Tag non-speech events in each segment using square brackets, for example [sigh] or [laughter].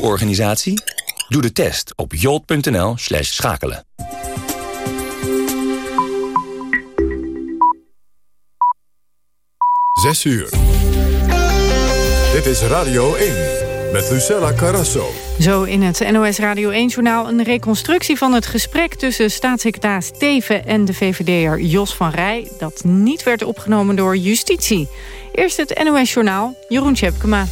uw organisatie? Doe de test op jolt.nl slash schakelen. Zes uur. Dit is Radio 1 met Lucella Carrasso. Zo in het NOS Radio 1-journaal een reconstructie van het gesprek... tussen staatssecretaris Teven en de VVD'er Jos van Rij... dat niet werd opgenomen door justitie. Eerst het NOS-journaal, Jeroen Tjepkema.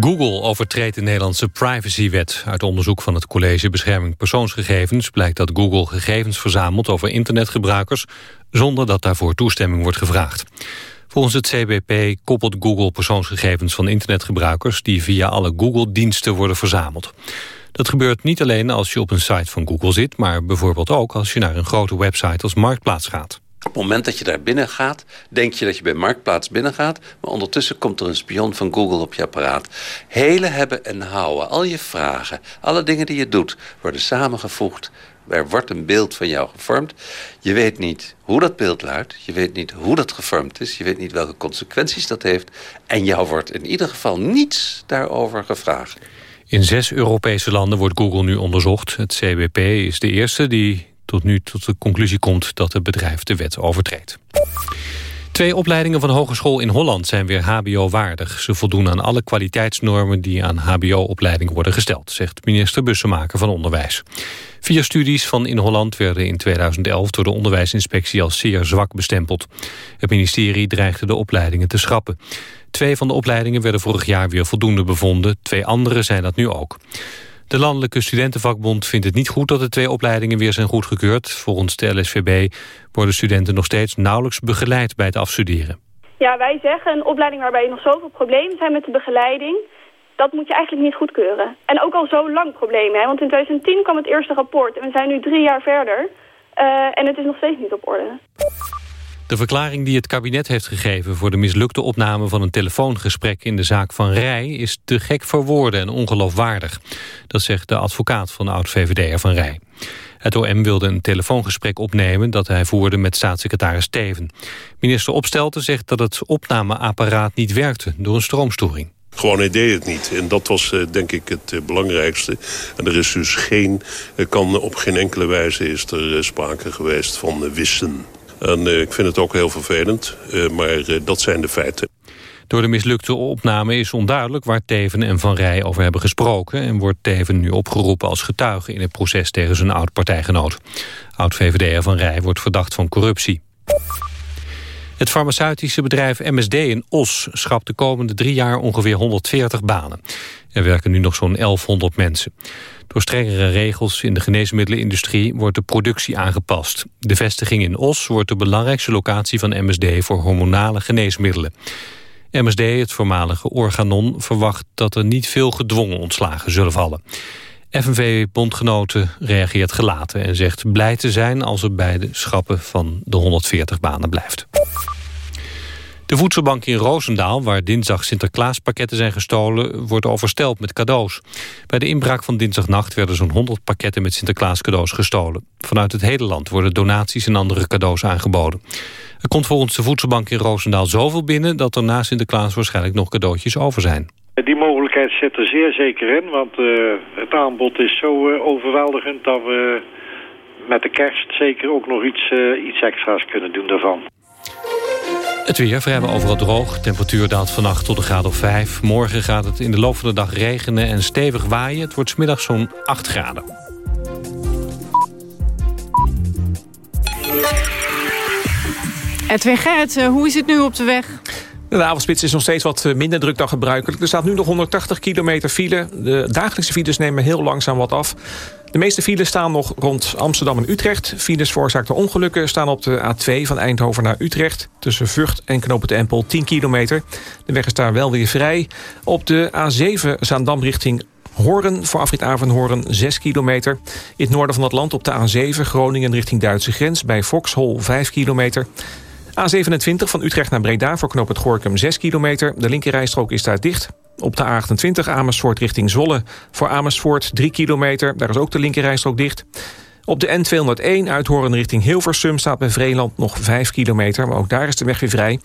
Google overtreedt de Nederlandse privacywet. Uit onderzoek van het College Bescherming Persoonsgegevens... blijkt dat Google gegevens verzamelt over internetgebruikers... zonder dat daarvoor toestemming wordt gevraagd. Volgens het CBP koppelt Google persoonsgegevens van internetgebruikers... die via alle Google-diensten worden verzameld. Dat gebeurt niet alleen als je op een site van Google zit... maar bijvoorbeeld ook als je naar een grote website als Marktplaats gaat. Op het moment dat je daar binnen gaat, denk je dat je bij Marktplaats binnen gaat... maar ondertussen komt er een spion van Google op je apparaat. Hele hebben en houden, al je vragen, alle dingen die je doet... worden samengevoegd er wordt een beeld van jou gevormd. Je weet niet hoe dat beeld luidt. Je weet niet hoe dat gevormd is. Je weet niet welke consequenties dat heeft. En jou wordt in ieder geval niets daarover gevraagd. In zes Europese landen wordt Google nu onderzocht. Het CBP is de eerste die tot nu tot de conclusie komt... dat het bedrijf de wet overtreedt. Twee opleidingen van hogeschool in Holland zijn weer hbo-waardig. Ze voldoen aan alle kwaliteitsnormen die aan hbo-opleidingen worden gesteld... zegt minister Bussemaker van Onderwijs. Vier studies van in Holland werden in 2011 door de onderwijsinspectie als zeer zwak bestempeld. Het ministerie dreigde de opleidingen te schrappen. Twee van de opleidingen werden vorig jaar weer voldoende bevonden. Twee andere zijn dat nu ook. De Landelijke Studentenvakbond vindt het niet goed dat de twee opleidingen weer zijn goedgekeurd. Volgens de LSVB worden studenten nog steeds nauwelijks begeleid bij het afstuderen. Ja, wij zeggen een opleiding waarbij nog zoveel problemen zijn met de begeleiding... dat moet je eigenlijk niet goedkeuren. En ook al zo lang problemen, hè? want in 2010 kwam het eerste rapport... en we zijn nu drie jaar verder uh, en het is nog steeds niet op orde. De verklaring die het kabinet heeft gegeven voor de mislukte opname van een telefoongesprek in de zaak van Rij is te gek voor woorden en ongeloofwaardig. Dat zegt de advocaat van de oud-VVD'er van Rij. Het OM wilde een telefoongesprek opnemen dat hij voerde met staatssecretaris Teven. Minister Opstelten zegt dat het opnameapparaat niet werkte door een stroomstoring. Gewoon hij deed het niet. En dat was uh, denk ik het uh, belangrijkste. En er is dus geen, uh, kan op geen enkele wijze is er sprake geweest van wissen. En eh, ik vind het ook heel vervelend, eh, maar eh, dat zijn de feiten. Door de mislukte opname is onduidelijk waar Teven en Van Rij over hebben gesproken... en wordt Teven nu opgeroepen als getuige in het proces tegen zijn oud-partijgenoot. Oud-VVD'er Van Rij wordt verdacht van corruptie. Het farmaceutische bedrijf MSD in Os schrapt de komende drie jaar ongeveer 140 banen. Er werken nu nog zo'n 1100 mensen. Door strengere regels in de geneesmiddelenindustrie wordt de productie aangepast. De vestiging in Os wordt de belangrijkste locatie van MSD voor hormonale geneesmiddelen. MSD, het voormalige Organon, verwacht dat er niet veel gedwongen ontslagen zullen vallen. FNV-bondgenoten reageert gelaten en zegt blij te zijn als er bij de schrappen van de 140 banen blijft. De voedselbank in Roosendaal, waar dinsdag Sinterklaaspakketten zijn gestolen, wordt oversteld met cadeaus. Bij de inbraak van dinsdagnacht werden zo'n 100 pakketten met Sinterklaas cadeaus gestolen. Vanuit het hele land worden donaties en andere cadeaus aangeboden. Er komt volgens de voedselbank in Roosendaal zoveel binnen dat er na Sinterklaas waarschijnlijk nog cadeautjes over zijn. Die mogelijkheid zit er zeer zeker in, want uh, het aanbod is zo uh, overweldigend dat we met de kerst zeker ook nog iets, uh, iets extra's kunnen doen daarvan. Het weer vrijwel overal droog. Temperatuur daalt vannacht tot een graad of 5. Morgen gaat het in de loop van de dag regenen en stevig waaien. Het wordt smiddag zo'n 8 graden. Edwin Gerrit, eh, hoe is het nu op de weg? De avondspits is nog steeds wat eh, minder druk dan gebruikelijk. Er staat nu nog 180 kilometer file. De dagelijkse files nemen heel langzaam wat af. De meeste files staan nog rond Amsterdam en Utrecht. Files veroorzaakte ongelukken staan op de A2 van Eindhoven naar Utrecht. Tussen Vught en Knoop het Empel 10 kilometer. De weg is daar wel weer vrij. Op de A7 Zaandam richting Horen voor afrit Avenhoorn 6 kilometer. In het noorden van het land op de A7 Groningen richting Duitse grens... bij Vauxhall 5 kilometer. A27 van Utrecht naar Breda voor knoop het Gorkum 6 kilometer. De linkerrijstrook is daar dicht. Op de A28 Amersfoort richting Zwolle voor Amersfoort 3 kilometer. Daar is ook de linkerrijstrook dicht. Op de N201 Uithoren richting Hilversum staat bij Vreeland nog 5 kilometer. Maar ook daar is de weg weer vrij.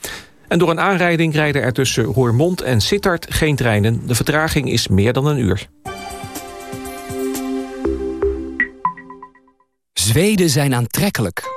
En door een aanrijding rijden er tussen Roermond en Sittard geen treinen. De vertraging is meer dan een uur. Zweden zijn aantrekkelijk.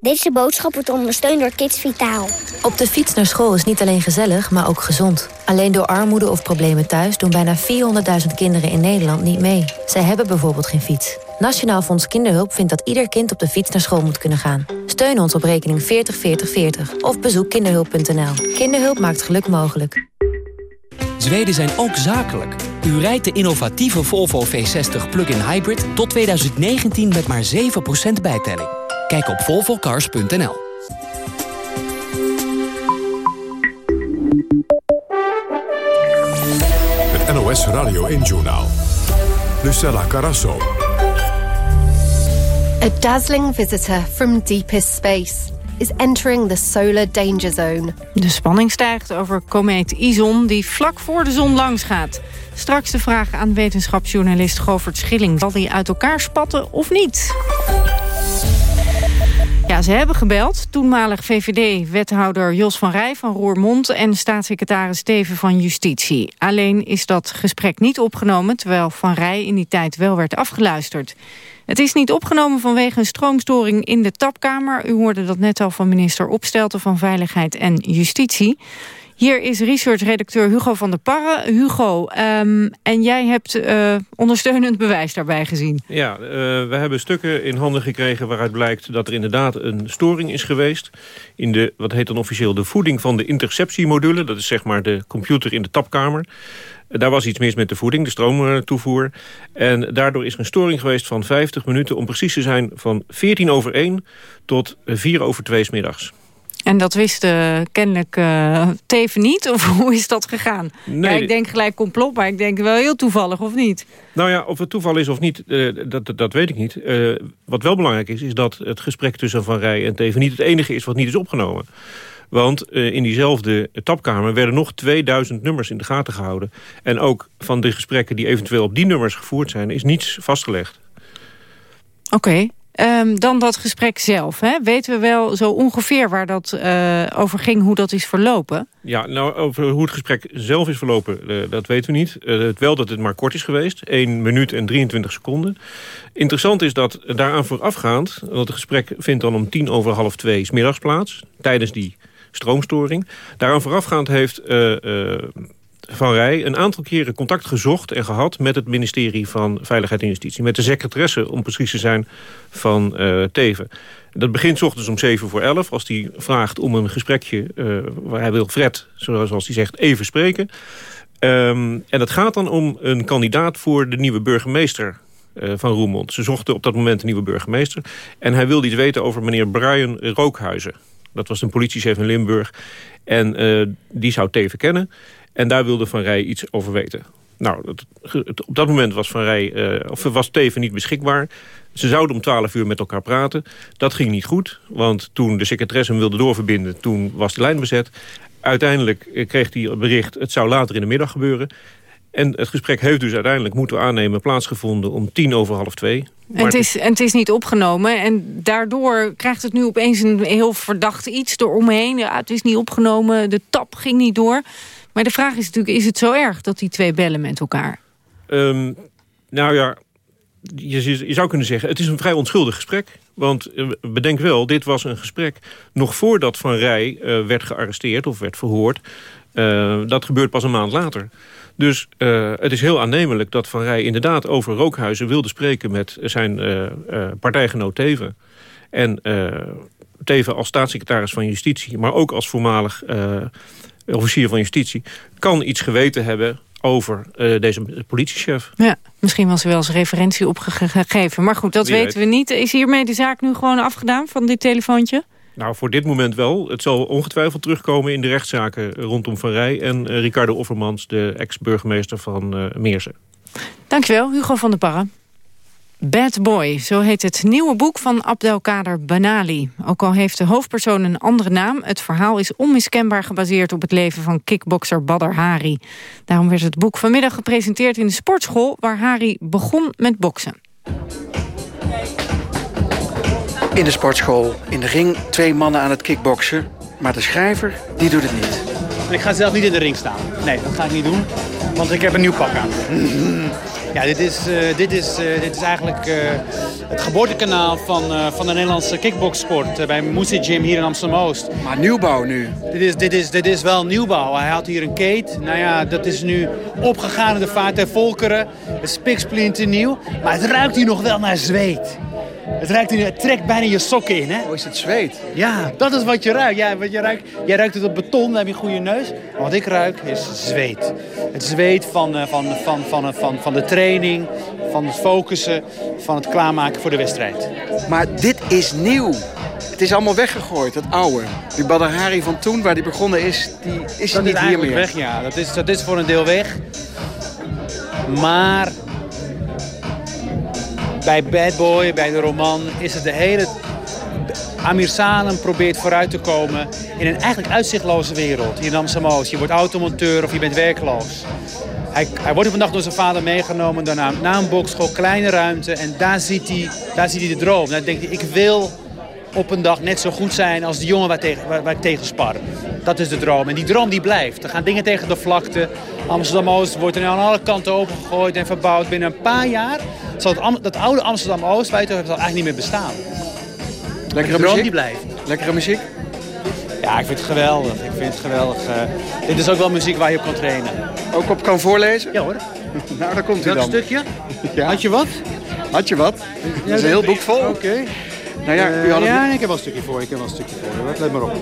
Deze boodschap wordt ondersteund door Kids Vitaal. Op de fiets naar school is niet alleen gezellig, maar ook gezond. Alleen door armoede of problemen thuis doen bijna 400.000 kinderen in Nederland niet mee. Zij hebben bijvoorbeeld geen fiets. Nationaal Fonds Kinderhulp vindt dat ieder kind op de fiets naar school moet kunnen gaan. Steun ons op rekening 40 40 40 of bezoek kinderhulp.nl. Kinderhulp maakt geluk mogelijk. Zweden zijn ook zakelijk. U rijdt de innovatieve Volvo V60 plug-in hybrid tot 2019 met maar 7% bijtelling. Kijk op volvocars.nl. Het NOS Radio 1-journaal. Lucella Carasso. A dazzling visitor from deepest space is entering the solar danger zone. De spanning stijgt over komeet Ison die vlak voor de zon langs gaat. Straks de vraag aan wetenschapsjournalist Govert Schilling. Zal die uit elkaar spatten of niet? Ja, ze hebben gebeld. Toenmalig VVD-wethouder Jos van Rij van Roermond... en staatssecretaris Steven van Justitie. Alleen is dat gesprek niet opgenomen... terwijl Van Rij in die tijd wel werd afgeluisterd. Het is niet opgenomen vanwege een stroomstoring in de tapkamer. U hoorde dat net al van minister Opstelten van Veiligheid en Justitie. Hier is research-redacteur Hugo van der Parre. Hugo, um, en jij hebt uh, ondersteunend bewijs daarbij gezien. Ja, uh, we hebben stukken in handen gekregen waaruit blijkt dat er inderdaad een storing is geweest. In de, wat heet dan officieel, de voeding van de interceptiemodule. Dat is zeg maar de computer in de tapkamer. Daar was iets mis met de voeding, de stroomtoevoer. En daardoor is er een storing geweest van 50 minuten... om precies te zijn van 14 over 1 tot 4 over 2 s middags. En dat wist uh, kennelijk uh, Teven niet? Of [laughs] hoe is dat gegaan? Nee. Ja, ik denk gelijk complot, maar ik denk wel heel toevallig, of niet? Nou ja, of het toeval is of niet, uh, dat, dat weet ik niet. wat wel belangrijk is, is dat het gesprek tussen Van Rij en Teven... niet het enige is wat niet is opgenomen. Want in diezelfde tapkamer werden nog 2000 nummers in de gaten gehouden. En ook van de gesprekken die eventueel op die nummers gevoerd zijn... is niets vastgelegd. Oké. Okay. Um, dan dat gesprek zelf. Hè? Weten we wel zo ongeveer waar dat uh, over ging, hoe dat is verlopen? Ja, nou, over hoe het gesprek zelf is verlopen, uh, dat weten we niet. Het wel dat het maar kort is geweest. 1 minuut en 23 seconden. Interessant is dat daaraan voorafgaand... want het gesprek vindt dan om tien over half twee s middags plaats... tijdens die stroomstoring. Daaraan voorafgaand heeft van Rij een aantal keren contact gezocht en gehad... met het ministerie van Veiligheid en Justitie. Met de secretaresse, om precies te zijn, van uh, Teven. Dat begint ochtends om 7 voor 11. Als hij vraagt om een gesprekje uh, waar hij wil Fred, zoals hij zegt, even spreken. Um, en dat gaat dan om een kandidaat voor de nieuwe burgemeester uh, van Roermond. Ze zochten op dat moment een nieuwe burgemeester. En hij wilde iets weten over meneer Brian Rookhuizen. Dat was een politiechef in Limburg. En die zou Teven kennen. En daar wilde Van Rij iets over weten. Nou, het, op dat moment was Van Rij, uh, of was Teven niet beschikbaar. Ze zouden om 12 uur met elkaar praten. Dat ging niet goed, want toen de secretaresse hem wilde doorverbinden... toen was de lijn bezet. Uiteindelijk eh, kreeg hij het bericht, het zou later in de middag gebeuren. En het gesprek heeft dus uiteindelijk, moeten we aannemen... plaatsgevonden om tien over half twee. En het, is, en het is niet opgenomen. En daardoor krijgt het nu opeens een heel verdacht iets eromheen. Ja, het is niet opgenomen, de tap ging niet door... Maar de vraag is natuurlijk, is het zo erg dat die twee bellen met elkaar? Um, nou ja, je, je, zou kunnen zeggen, het is een vrij onschuldig gesprek. Want uh, bedenk wel, dit was een gesprek nog voordat Van Rij uh, werd gearresteerd of werd verhoord. Uh, dat gebeurt pas een maand later. Dus het is heel aannemelijk dat Van Rij inderdaad over Rookhuizen wilde spreken met zijn partijgenoot Teven. En Teven als staatssecretaris van Justitie, maar ook als voormalig officier van justitie... kan iets geweten hebben over uh, deze politiechef. Ja, misschien was er wel eens referentie opgegeven. Maar goed, dat weten we niet. Is hiermee de zaak nu gewoon afgedaan van dit telefoontje? Nou, voor dit moment wel. Het zal ongetwijfeld terugkomen in de rechtszaken rondom Van Rij... en uh, Ricardo Offermans, de ex-burgemeester van uh, Meersen. Dankjewel, Hugo van der Parre. Bad Boy, zo heet het nieuwe boek van Abdelkader Banali. Ook al heeft de hoofdpersoon een andere naam... het verhaal is onmiskenbaar gebaseerd op het leven van kickbokser Badr Hari. Daarom werd het boek vanmiddag gepresenteerd in de sportschool... waar Hari begon met boksen. In de sportschool, in de ring, twee mannen aan het kickboksen. Maar de schrijver, die doet het niet. Ik ga zelf niet in de ring staan. Nee, dat ga ik niet doen. Want ik heb een nieuw pak aan. [laughs] Ja, dit is, uh, dit is, uh, dit is eigenlijk uh, het geboortekanaal van, van de Nederlandse kickboxsport bij Moesie Gym hier in Amsterdam-Oost. Maar nieuwbouw nu? Dit is, dit, is, dit is wel nieuwbouw. Hij had hier een kate. Nou ja, dat is nu opgegaan in de vaart der volkeren. Het nieuw. Maar het ruikt hier nog wel naar zweet. Het, ruikt, het trekt bijna je sokken in, hè? Oh, is het zweet? Ja, dat is wat je ruikt. Ja, wat je ruikt. Jij ruikt het op beton, dan heb je een goede neus. Maar wat ik ruik is zweet. Het zweet van, van, van, van, van, van de training, van het focussen, van het klaarmaken voor de wedstrijd. Maar dit is nieuw. Het is allemaal weggegooid, het oude. Die Badahari van toen, waar die begonnen is, die is dat niet is hier meer. weg, ja. Dat is, dat is voor een deel weg. Maar bij Bad Boy, bij de roman, is het de hele... Amir Salem probeert vooruit te komen in een eigenlijk uitzichtloze wereld. Hier in Amsterdam Je wordt automonteur of je bent werkloos. Hij, hij wordt dag door zijn vader meegenomen daarna, naar een bokschool, kleine ruimte. En daar ziet hij, daar ziet hij de droom. Dan denkt hij, ik wil op een dag net zo goed zijn als de jongen waar, tegen, waar, waar ik tegen spar. Dat is de droom. En die droom die blijft. Er gaan dingen tegen de vlakte. Amsterdam-Oost wordt er aan alle kanten opengegooid en verbouwd. Binnen een paar jaar zal het, dat oude Amsterdam-Oost, wij eigenlijk niet meer bestaan. Lekkere de droom muziek? die blijft. Lekkere muziek? Ja, ik vind het geweldig. Ik vind het geweldig. Uh, dit is ook wel muziek waar je op kan trainen. Ook op kan voorlezen? Ja hoor. [laughs] nou, daar komt hij dan. Dat stukje? Ja. Had je wat? Had je wat? Dat is een heel boek vol. Oké. Okay. Nou ja, u had ja, ik heb wel een stukje voor. Ik heb wel een stukje voor. Let maar op.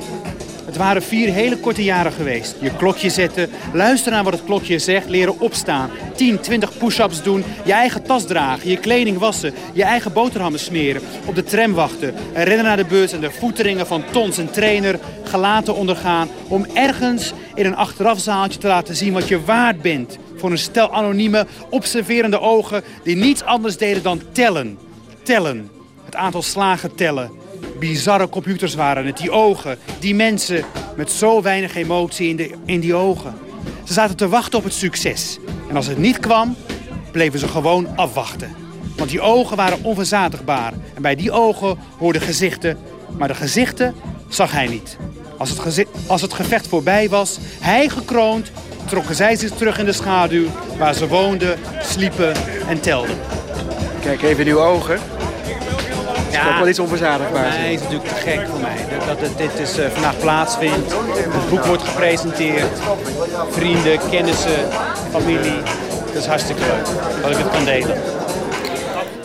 Het waren vier hele korte jaren geweest. Je klokje zetten, luisteren naar wat het klokje zegt, leren opstaan. 10, 20 push-ups doen, je eigen tas dragen, je kleding wassen, je eigen boterhammen smeren, op de tram wachten, rennen naar de bus en de voeteringen van Tons en trainer gelaten ondergaan om ergens in een achterafzaaltje te laten zien wat je waard bent voor een stel anonieme, observerende ogen die niets anders deden dan tellen. Tellen. Het aantal slagen tellen bizarre computers waren het. Die ogen, die mensen met zo weinig emotie in, de, in die ogen. Ze zaten te wachten op het succes. En als het niet kwam, bleven ze gewoon afwachten. Want die ogen waren onverzadigbaar. En bij die ogen hoorden gezichten. Maar de gezichten zag hij niet. Als het, als het gevecht voorbij was, hij gekroond... trokken zij zich terug in de schaduw... waar ze woonden, sliepen en telden. Kijk even in uw ogen. Ja, is ook wel iets onverzadigbaars. Nee, is natuurlijk te gek voor mij. Dat, dat dit is, uh, vandaag plaatsvindt. Het boek wordt gepresenteerd. Vrienden, kennissen, familie. Dat is hartstikke leuk dat ik het kan delen.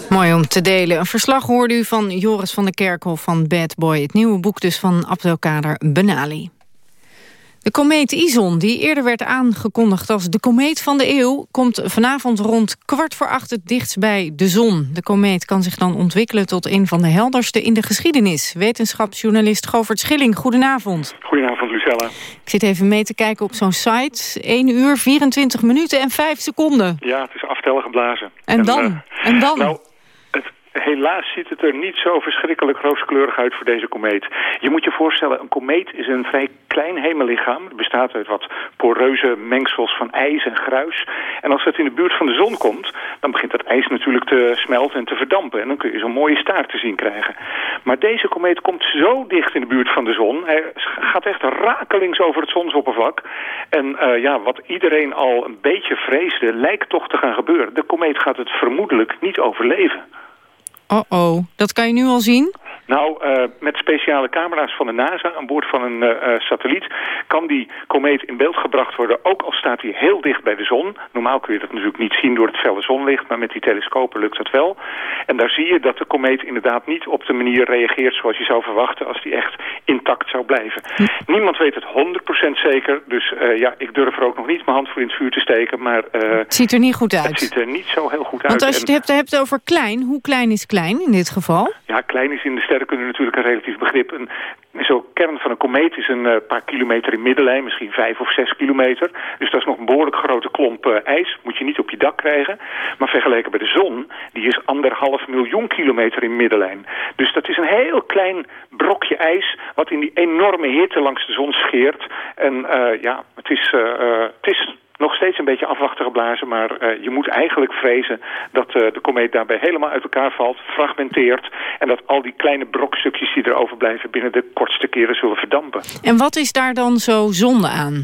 Mooi om te delen. Een verslag hoorde u van Joris van der Kerkhof van Bad Boy. Het nieuwe boek dus van Abdelkader Benali. De komeet Ison, die eerder werd aangekondigd als de komeet van de eeuw... komt vanavond rond kwart voor acht het dichtst bij de zon. De komeet kan zich dan ontwikkelen tot een van de helderste in de geschiedenis. Wetenschapsjournalist Govert Schilling, goedenavond. Goedenavond, Lucella. Ik zit even mee te kijken op zo'n site. 1 uur, 24 minuten en 5 seconden. Ja, het is aftellen geblazen. En, en dan? Uh, en dan? Nou, Helaas ziet het er niet zo verschrikkelijk rooskleurig uit voor deze komeet. Je moet je voorstellen, een komeet is een vrij klein hemellichaam. Het bestaat uit wat poreuze mengsels van ijs en gruis. En als het in de buurt van de zon komt, dan begint dat ijs natuurlijk te smelten en te verdampen. En dan kun je zo'n mooie staart te zien krijgen. Maar deze komeet komt zo dicht in de buurt van de zon. Hij gaat echt rakelings over het zonsoppervlak. En uh, ja, wat iedereen al een beetje vreesde, lijkt toch te gaan gebeuren. De komeet gaat het vermoedelijk niet overleven. Oh-oh, dat kan je nu al zien? Nou, uh, met speciale camera's van de NASA aan boord van een uh, satelliet... kan die komeet in beeld gebracht worden, ook al staat hij heel dicht bij de zon. Normaal kun je dat natuurlijk niet zien door het felle zonlicht... maar met die telescopen lukt dat wel. En daar zie je dat de komeet inderdaad niet op de manier reageert... zoals je zou verwachten als die echt intact zou blijven. Hm. Niemand weet het 100% zeker, dus uh, ja, ik durf er ook nog niet mijn hand voor in het vuur te steken. Maar, het ziet er niet goed uit. Het ziet er niet zo heel goed uit. Want als je het hebt, hebt over klein, hoe klein is klein in dit geval? Ja, klein is in de sterren sterren kunnen natuurlijk een relatief begrip. Een, Zo'n kern van een komeet is een uh, paar kilometer in middenlijn, misschien vijf of zes kilometer. Dus dat is nog een behoorlijk grote klomp uh, ijs. Moet je niet op je dak krijgen. Maar vergeleken bij de zon, die is anderhalf miljoen kilometer in middenlijn. Dus dat is een heel klein brokje ijs wat in die enorme hitte langs de zon scheert. En uh, ja, het is, het is nog steeds een beetje afwachten geblazen. Maar uh, je moet eigenlijk vrezen dat uh, de komeet daarbij helemaal uit elkaar valt, fragmenteert. En dat al die kleine brokstukjes die er overblijven binnen de kortste keren zullen verdampen. En wat is daar dan zo zonde aan?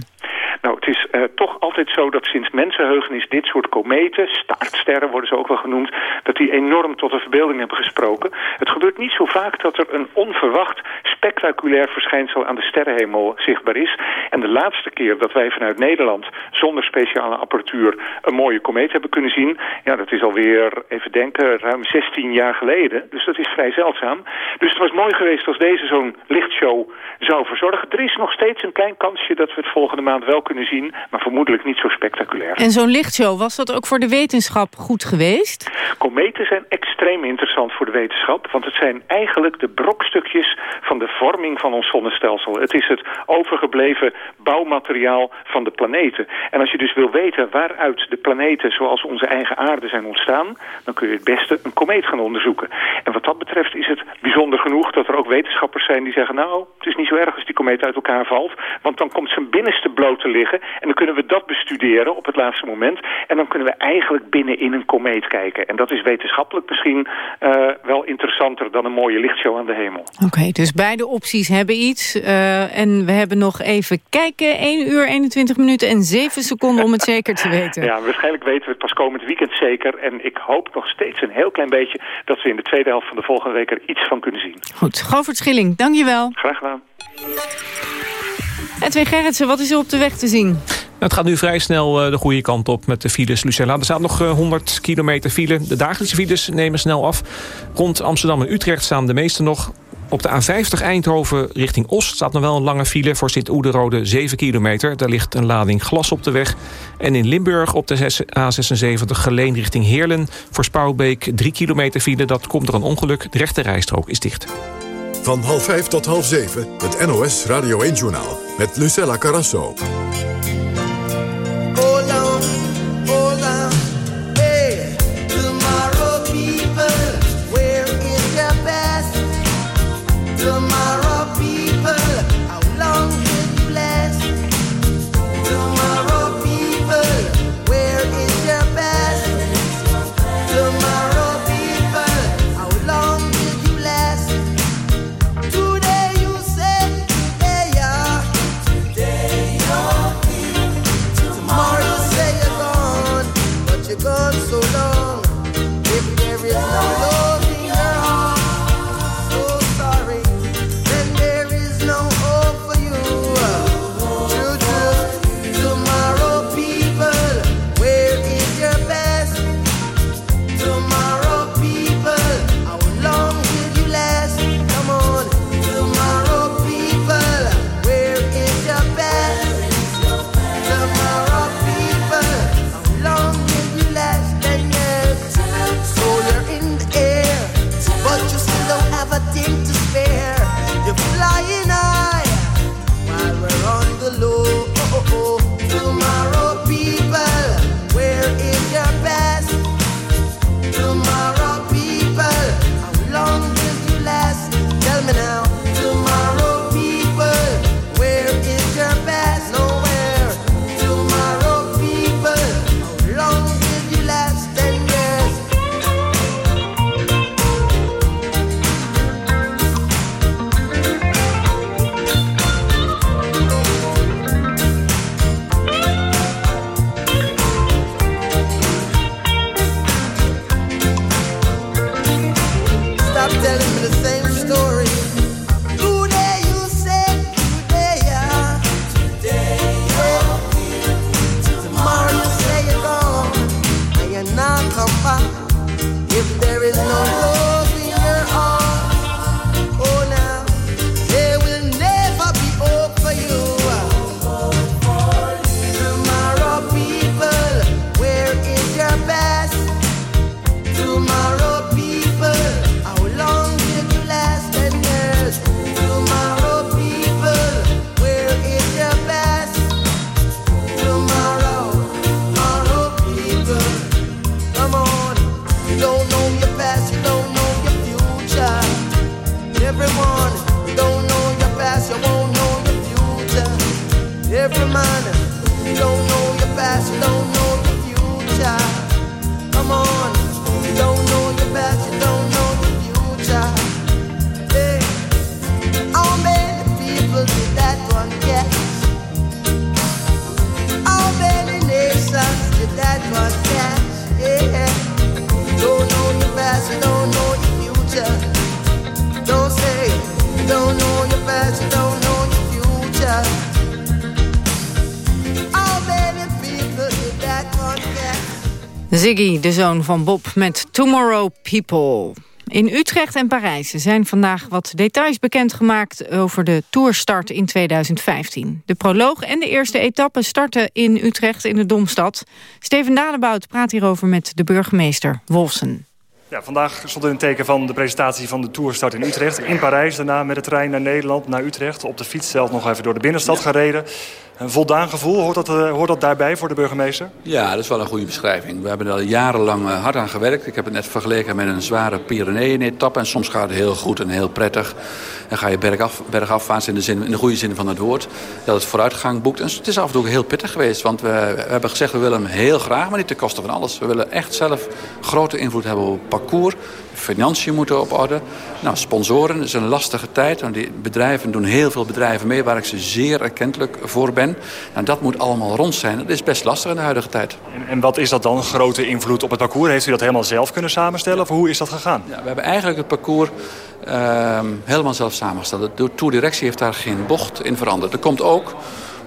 Nou, het is uh, toch altijd zo dat sinds mensenheugenis dit soort kometen, staartsterren worden ze ook wel genoemd, dat die enorm tot de verbeelding hebben gesproken. Het gebeurt niet zo vaak dat er een onverwacht spectaculair verschijnsel aan de sterrenhemel zichtbaar is. En de laatste keer dat wij vanuit Nederland zonder speciale apparatuur een mooie komeet hebben kunnen zien, ja, dat is alweer, even denken, ruim 16 jaar geleden. Dus dat is vrij zeldzaam. Dus het was mooi geweest als deze zo'n lichtshow zou verzorgen. Er is nog steeds een klein kansje dat we het volgende maand wel kunnen zien, maar vermoedelijk niet zo spectaculair. En zo'n lichtshow, was dat ook voor de wetenschap goed geweest? Kometen zijn extreem interessant voor de wetenschap, want het zijn eigenlijk de brokstukjes van de vorming van ons zonnestelsel. Het is het overgebleven bouwmateriaal van de planeten. En als je dus wil weten waaruit de planeten zoals onze eigen aarde zijn ontstaan, dan kun je het beste een komeet gaan onderzoeken. En wat dat betreft is het bijzonder genoeg dat er ook wetenschappers zijn die zeggen, nou, het is niet zo erg als die komeet uit elkaar valt, want dan komt zijn binnenste bloot te liggen en dan kunnen we dat bestuderen op het laatste moment en dan kunnen we eigenlijk binnen in een komeet kijken. En dat is wetenschappelijk misschien uh, wel interessanter dan een mooie lichtshow aan de hemel. Oké, okay, dus beide opties hebben iets. Uh, en we hebben nog even kijken. 1 uur 21 minuten en 7 seconden om het [laughs] zeker te weten. Ja, waarschijnlijk weten we het pas komend weekend zeker. En ik hoop nog steeds een heel klein beetje... dat we in de tweede helft van de volgende week er iets van kunnen zien. Goed, Govert Schilling, dankjewel. Graag gedaan. Edwin Gerritsen, wat is er op de weg te zien? Het gaat nu vrij snel uh, de goede kant op met de files, Lucella. Er staat nog uh, 100 kilometer file. De dagelijkse files nemen snel af. Rond Amsterdam en Utrecht staan de meeste nog. Op de A50 Eindhoven richting Oost staat nog wel een lange file... voor Sint-Oederode 7 kilometer. Daar ligt een lading glas op de weg. En in Limburg op de A76 Geleen richting Heerlen... voor Spouwbeek 3 kilometer file. Dat komt door een ongeluk. De rechte rijstrook is dicht. Van half 5 tot half 7 het NOS Radio 1-journaal met Lucella Carrasso. Ziggy, de zoon van Bob, met Tomorrow People. In Utrecht en Parijs zijn vandaag wat details bekendgemaakt over de toerstart in 2015. De proloog en de eerste etappe starten in Utrecht in de Domstad. Steven Dalebout praat hierover met de burgemeester Wolfsen. Ja, vandaag stond in het teken van de presentatie van de toerstart in Utrecht. In Parijs, daarna met de trein naar Nederland, naar Utrecht. Op de fiets zelf nog even door de binnenstad gereden. Een voldaan gevoel, hoort dat, eh, hoort dat daarbij voor de burgemeester? Ja, dat is wel een goede beschrijving. We hebben er jarenlang eh, hard aan gewerkt. Ik heb het net vergeleken met een zware Pyreneeën-etappe. En soms gaat het heel goed en heel prettig. En ga je bergaf, bergafwaarts in de, zin, in de goede zin van het woord. Dat het vooruitgang boekt. En het is af en toe heel pittig geweest. Want we, we hebben gezegd, we willen hem heel graag, maar niet ten koste van alles. We willen echt zelf grote invloed hebben op het parcours. Financiën moeten op orde. Nou, sponsoren is een lastige tijd. Want die bedrijven doen heel veel bedrijven mee waar ik ze zeer erkentelijk voor ben. En dat moet allemaal rond zijn. Dat is best lastig in de huidige tijd. En, en wat is dat dan, grote invloed op het parcours? Heeft u dat helemaal zelf kunnen samenstellen of hoe is dat gegaan? Ja, we hebben eigenlijk het parcours uh, helemaal zelf samengesteld. De toerdirectie heeft daar geen bocht in veranderd. Er komt ook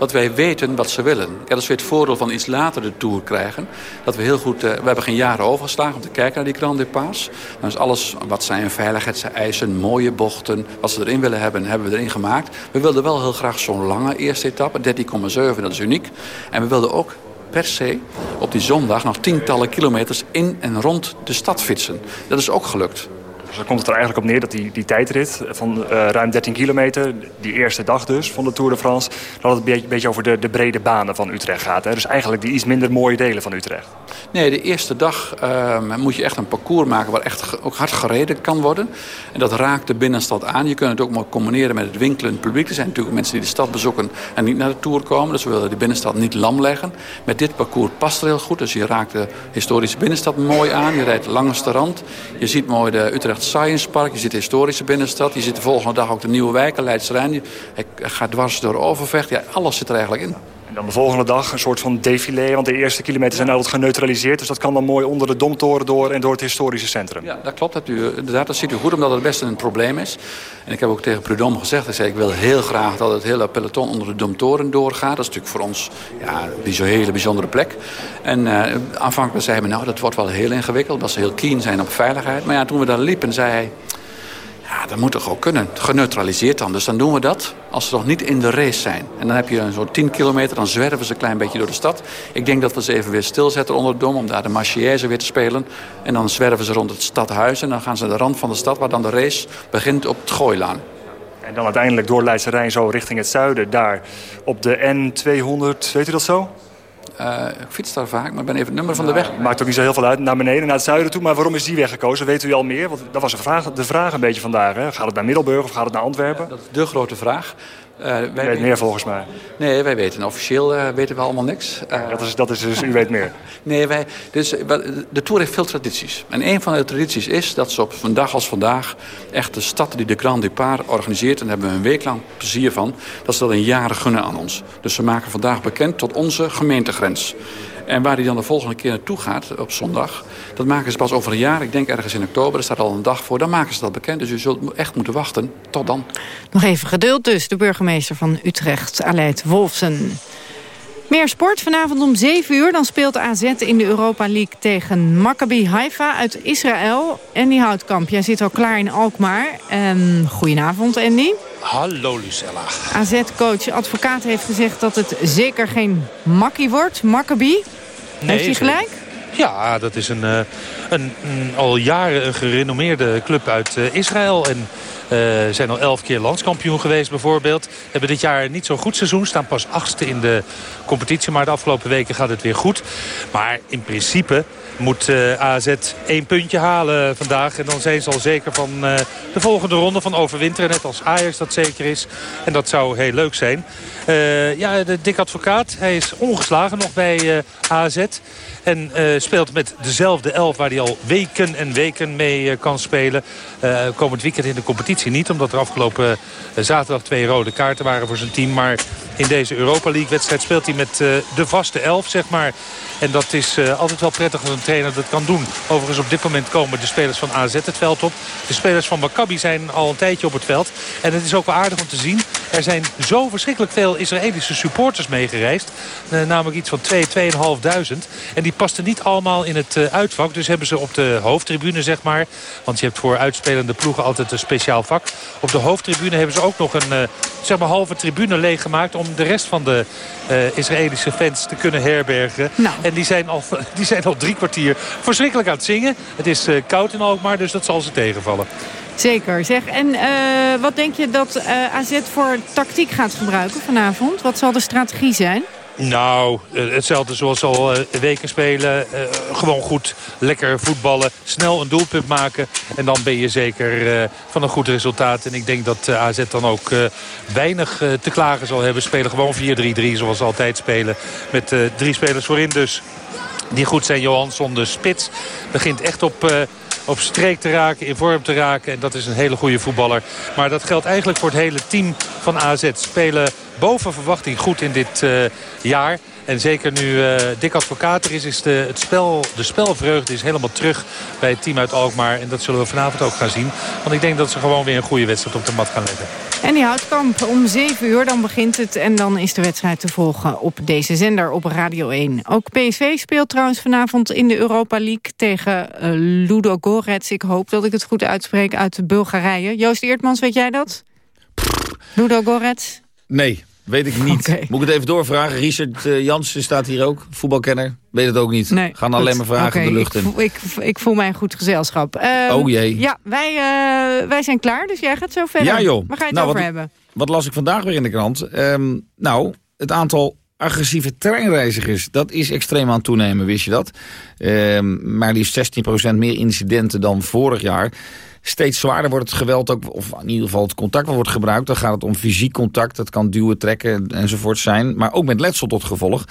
dat wij weten wat ze willen. Ja, dat is weer het voordeel van iets later de Tour krijgen. Dat we heel goed, uh, we hebben geen jaren overgeslagen om te kijken naar die Grand Depaars. Dus alles wat zijn veiligheidseisen, mooie bochten, wat ze erin willen hebben, hebben we erin gemaakt. We wilden wel heel graag zo'n lange eerste etappe, 13,7, dat is uniek. En we wilden ook per se op die zondag nog tientallen kilometers in en rond de stad fietsen. Dat is ook gelukt. Dus dan komt het er eigenlijk op neer dat die, die tijdrit van uh, ruim 13 kilometer... die eerste dag dus van de Tour de France... dat het een beetje, over de, de brede banen van Utrecht gaat. Hè? Dus eigenlijk die iets minder mooie delen van Utrecht. Nee, de eerste dag uh, moet je echt een parcours maken... waar echt ook hard gereden kan worden. En dat raakt de binnenstad aan. Je kunt het ook maar combineren met het winkelend publiek. Er zijn natuurlijk mensen die de stad bezoeken en niet naar de Tour komen. Dus we willen de binnenstad niet lam leggen. Met dit parcours past er heel goed. Dus je raakt de historische binnenstad mooi aan. Je rijdt langs de rand. Je ziet mooi de Utrecht Science Park, je ziet de historische binnenstad. Je ziet de volgende dag ook de Nieuwe Wijken, Leidse Rijn. Hij gaat dwars door Overvecht. Ja, alles zit er eigenlijk in. En dan de volgende dag een soort van défilé, want de eerste kilometers zijn altijd geneutraliseerd. Dus dat kan dan mooi onder de Domtoren door en door het historische centrum. Ja, dat klopt. Dat, u, inderdaad, dat ziet u goed, omdat het best een probleem is. En ik heb ook tegen Prudhomme gezegd, ik, zei, ik wil heel graag dat het hele peloton onder de Domtoren doorgaat. Dat is natuurlijk voor ons ja, een hele bijzondere plek. En uh, aanvankelijk zei hij, nou dat wordt wel heel ingewikkeld, omdat ze heel keen zijn op veiligheid. Maar ja, toen we daar liepen, zei hij... Ja, dat moet toch ook kunnen. Geneutraliseerd dan. Dus dan doen we dat als ze nog niet in de race zijn. En dan heb je zo'n 10 kilometer, dan zwerven ze een klein beetje door de stad. Ik denk dat we ze even weer stilzetten onder de dom... om daar de Marseillaise weer te spelen. En dan zwerven ze rond het stadhuis... en dan gaan ze naar de rand van de stad... waar dan de race begint op het Gooilaan. En dan uiteindelijk door Leidse Rijn zo richting het zuiden... daar op de N200, weet u dat zo? Uh, ik fiets daar vaak, maar ik ben even het nummer van de weg. Maakt ook niet zo heel veel uit. Naar beneden, naar het zuiden toe. Maar waarom is die weg gekozen? Weet u al meer? Want dat was de vraag, de vraag een beetje vandaag. Hè? Gaat het naar Middelburg of gaat het naar Antwerpen? Ja, dat is de grote vraag. Uh, wij weet meer volgens mij. Nee, wij weten. Officieel uh, weten we allemaal niks. Uh, dat, is, dat is dus, u weet meer. [laughs] nee, wij, dus, de Tour heeft veel tradities. En een van de tradities is dat ze op een dag als vandaag... echt de stad die de Grand Départ organiseert... en daar hebben we een week lang plezier van... dat ze dat een jaren gunnen aan ons. Dus ze maken vandaag bekend tot onze gemeentegrens. En waar hij dan de volgende keer naartoe gaat op zondag... dat maken ze pas over een jaar. Ik denk ergens in oktober. Er staat al een dag voor. Dan maken ze dat bekend. Dus u zult echt moeten wachten. Tot dan. Nog even geduld dus. De burgemeester van Utrecht, Aleid Wolfsen. Meer sport. Vanavond om 7 uur. Dan speelt AZ in de Europa League tegen Maccabi Haifa uit Israël. Andy Houtkamp, jij zit al klaar in Alkmaar. Um, goedenavond, Andy. Hallo, Lucella. AZ-coach, advocaat heeft gezegd dat het zeker geen makkie wordt. Maccabi. Nee, heeft hij gelijk? Ja, dat is een, een, een, al jaren een gerenommeerde club uit uh, Israël. En zijn al elf keer landskampioen geweest bijvoorbeeld. Hebben dit jaar niet zo'n goed seizoen. Staan pas achtste in de competitie. Maar de afgelopen weken gaat het weer goed. Maar in principe moet uh, AZ één puntje halen vandaag. En dan zijn ze al zeker van uh, de volgende ronde van overwinteren. Net als Ajax dat zeker is. En dat zou heel leuk zijn. Ja, de dik advocaat. Hij is ongeslagen nog bij AZ. En uh, speelt met dezelfde elf waar hij al weken en weken mee uh, kan spelen. Uh, komend weekend in de competitie niet. Omdat er afgelopen zaterdag twee rode kaarten waren voor zijn team. Maar in deze Europa League wedstrijd speelt hij met de vaste elf, zeg maar. En dat is altijd wel prettig als een trainer dat kan doen. Overigens op dit moment komen de spelers van AZ het veld op. De spelers van Maccabi zijn al een tijdje op het veld. En het is ook wel aardig om te zien. Er zijn zo verschrikkelijk veel Israëlische supporters meegereisd. namelijk iets van 2, 2.500. En pasten niet allemaal in het uitvak. Dus hebben ze op de hoofdtribune, zeg maar... want je hebt voor uitspelende ploegen altijd een speciaal vak. Op de hoofdtribune hebben ze ook nog een zeg maar halve tribune leeggemaakt... om de rest van de uh, Israëlische fans te kunnen herbergen. Nou. En die zijn, al, [laughs] die zijn al drie kwartier verschrikkelijk aan het zingen. Het is uh, koud in Alkmaar, dus dat zal ze tegenvallen. Zeker, zeg. En uh, wat denk je dat AZ voor tactiek gaat gebruiken vanavond? Wat zal de strategie zijn? Nou, hetzelfde zoals al weken spelen. Uh, gewoon goed, lekker voetballen. Snel een doelpunt maken. En dan ben je zeker van een goed resultaat. En ik denk dat AZ dan ook weinig te klagen zal hebben. Spelen gewoon 4-3-3 zoals altijd spelen. Met drie spelers voorin dus. Die goed zijn. Johansson, de spits, begint echt op op streek te raken, in vorm te raken. En dat is een hele goede voetballer. Maar dat geldt eigenlijk voor het hele team van AZ. Spelen boven verwachting goed in dit uh, jaar. En zeker nu uh, Dick Advocaat er is, is de, het spel, de spelvreugde is helemaal terug bij het team uit Alkmaar. En dat zullen we vanavond ook gaan zien. Want ik denk dat ze gewoon weer een goede wedstrijd op de mat gaan leggen. En die houtkamp om 7 uur, dan begint het. En dan is de wedstrijd te volgen op deze zender op Radio 1. Ook PSV speelt trouwens vanavond in de Europa League tegen uh, Ludo Gorets. Ik hoop dat ik het goed uitspreek uit Bulgarije. Joost Eertmans, weet jij dat? Ludo Gorets? Nee, weet ik niet. Okay. Moet ik het even doorvragen? Richard uh, Jansen staat hier ook, voetbalkenner. Weet het ook niet. Nee, Gaan alleen maar vragen okay, de lucht in. Ik voel, ik, ik voel mij een goed gezelschap. Um, oh jee. Ja, wij, uh, wij zijn klaar, dus jij gaat zo verder. Ja joh. Waar ga je het nou, over wat, hebben? Wat las ik vandaag weer in de krant? Um, nou, het aantal agressieve treinreizigers, dat is extreem aan het toenemen, wist je dat? Um, maar liefst 16% meer incidenten dan vorig jaar. Steeds zwaarder wordt het geweld ook, of in ieder geval het contact wat wordt gebruikt. Dan gaat het om fysiek contact, dat kan duwen, trekken enzovoort zijn. Maar ook met letsel tot gevolg.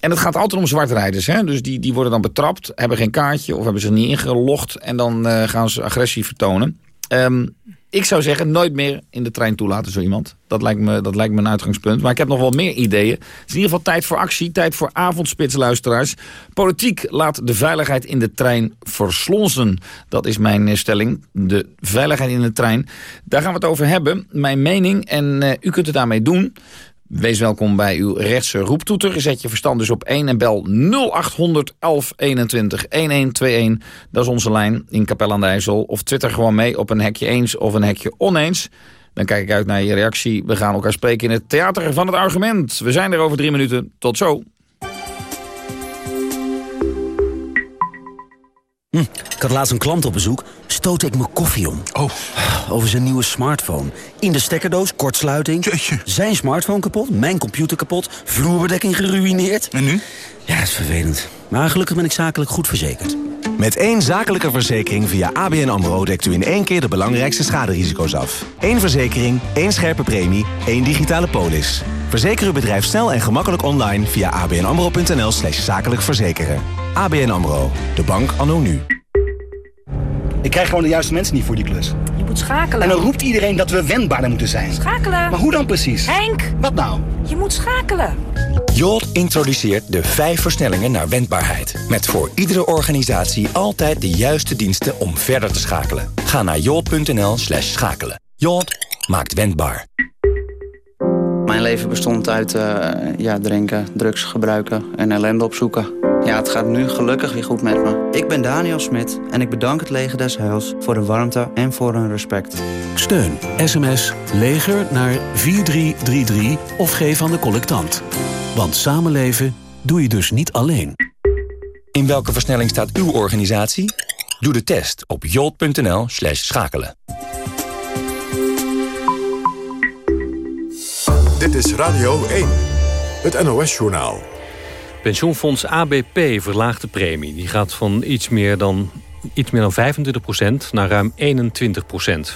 En het gaat altijd om zwartrijders. Hè? Dus die, die worden dan betrapt, hebben geen kaartje of hebben zich niet ingelogd. En dan uh, gaan ze agressie vertonen. Um, ik zou zeggen, nooit meer in de trein toelaten zo iemand. Dat lijkt, me, dat lijkt me een uitgangspunt. Maar ik heb nog wel meer ideeën. Het is in ieder geval tijd voor actie, tijd voor avondspitsluisteraars. Politiek laat de veiligheid in de trein verslonsen. Dat is mijn stelling. De veiligheid in de trein. Daar gaan we het over hebben. Mijn mening. En uh, u kunt het daarmee doen. Wees welkom bij uw rechtse roeptoeter. Zet je verstand dus op 1 en bel 0800 1121 1121. Dat is onze lijn in Capelle aan de IJssel. Of twitter gewoon mee op een hekje eens of een hekje oneens. Dan kijk ik uit naar je reactie. We gaan elkaar spreken in het theater van het argument. We zijn er over drie minuten. Tot zo. Hm, ik had laatst een klant op bezoek. Stootte ik mijn koffie om. Oh. Over zijn nieuwe smartphone. In de stekkerdoos, kortsluiting. Jeetje. Zijn smartphone kapot, mijn computer kapot. Vloerbedekking geruineerd. En nu? Ja, dat is vervelend. Maar gelukkig ben ik zakelijk goed verzekerd. Met één zakelijke verzekering via ABN AMRO... dekt u in één keer de belangrijkste schaderisico's af. Eén verzekering, één scherpe premie, één digitale polis. Verzeker uw bedrijf snel en gemakkelijk online... via abnamro.nl slash zakelijk verzekeren. ABN AMRO, de bank anno nu. Ik krijg gewoon de juiste mensen niet voor die klus. Je moet schakelen. En dan roept iedereen dat we wendbaarder moeten zijn. Schakelen. Maar hoe dan precies? Henk! Wat nou? Je moet schakelen. Jolt introduceert de vijf versnellingen naar wendbaarheid. Met voor iedere organisatie altijd de juiste diensten om verder te schakelen. Ga naar jolt.nl slash schakelen. Jolt maakt wendbaar. Mijn leven bestond uit uh, ja, drinken, drugs gebruiken en ellende opzoeken. Ja, het gaat nu gelukkig weer goed met me. Ik ben Daniel Smit en ik bedank het Leger des Heils voor de warmte en voor hun respect. Steun sms leger naar 4333 of geef aan de collectant. Want samenleven doe je dus niet alleen. In welke versnelling staat uw organisatie? Doe de test op jolt.nl slash schakelen. Dit is Radio 1, het NOS-journaal. Pensioenfonds ABP verlaagt de premie. Die gaat van iets meer dan iets meer dan 25% naar ruim 21%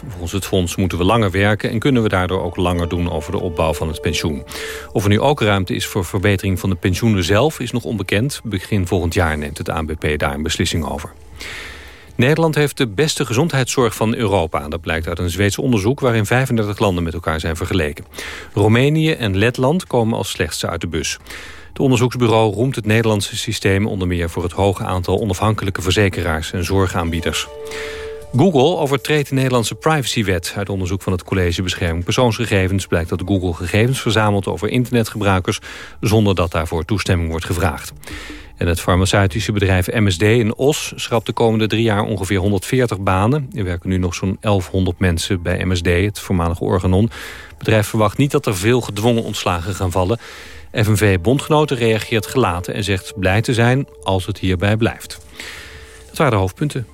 Volgens het fonds moeten we langer werken... en kunnen we daardoor ook langer doen over de opbouw van het pensioen. Of er nu ook ruimte is voor verbetering van de pensioenen zelf... is nog onbekend. Begin volgend jaar neemt het ANBP daar een beslissing over. Nederland heeft de beste gezondheidszorg van Europa. Dat blijkt uit een Zweeds onderzoek waarin 35 landen met elkaar zijn vergeleken. Roemenië en Letland komen als slechtste uit de bus. Het onderzoeksbureau roemt het Nederlandse systeem onder meer voor het hoge aantal onafhankelijke verzekeraars en zorgaanbieders. Google overtreedt de Nederlandse privacywet. Uit onderzoek van het College Bescherming Persoonsgegevens blijkt dat Google gegevens verzamelt over internetgebruikers zonder dat daarvoor toestemming wordt gevraagd. En het farmaceutische bedrijf MSD in Os schrapt de komende drie jaar ongeveer 140 banen. Er werken nu nog zo'n 1100 mensen bij MSD, het voormalige Organon. Het bedrijf verwacht niet dat er veel gedwongen ontslagen gaan vallen. FNV-bondgenoten reageert gelaten en zegt blij te zijn als het hierbij blijft. Dat waren de hoofdpunten.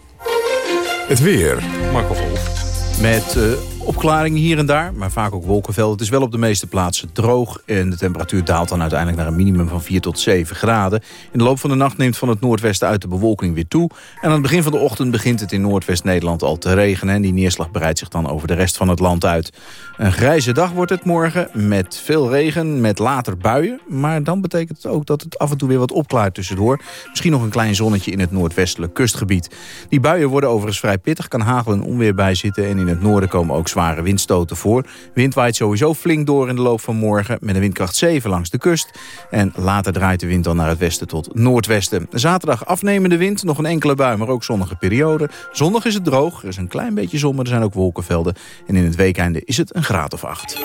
Het weer. Marco Wolf. Met uh, opklaringen hier en daar, maar vaak ook wolkenvelden. Het is wel op de meeste plaatsen droog en de temperatuur daalt dan uiteindelijk naar een minimum van 4 tot 7 graden. In de loop van de nacht neemt van het noordwesten uit de bewolking weer toe. En aan het begin van de ochtend begint het in Noordwest-Nederland al te regenen. En die neerslag breidt zich dan over de rest van het land uit. Een grijze dag wordt het morgen met veel regen, met later buien. Maar dan betekent het ook dat het af en toe weer wat opklaart tussendoor. Misschien nog een klein zonnetje in het noordwestelijk kustgebied. Die buien worden overigens vrij pittig, kan hagel en onweer bij zitten. En in het noorden komen ook zware windstoten voor. Wind waait sowieso flink door in de loop van morgen met een windkracht 7 langs de kust. En later draait de wind dan naar het westen tot noordwesten. Zaterdag afnemende wind, nog een enkele bui, maar ook zonnige periode. Zondag is het droog, er is een klein beetje zon, maar er zijn ook wolkenvelden. En in het weekende is het een graad of 8.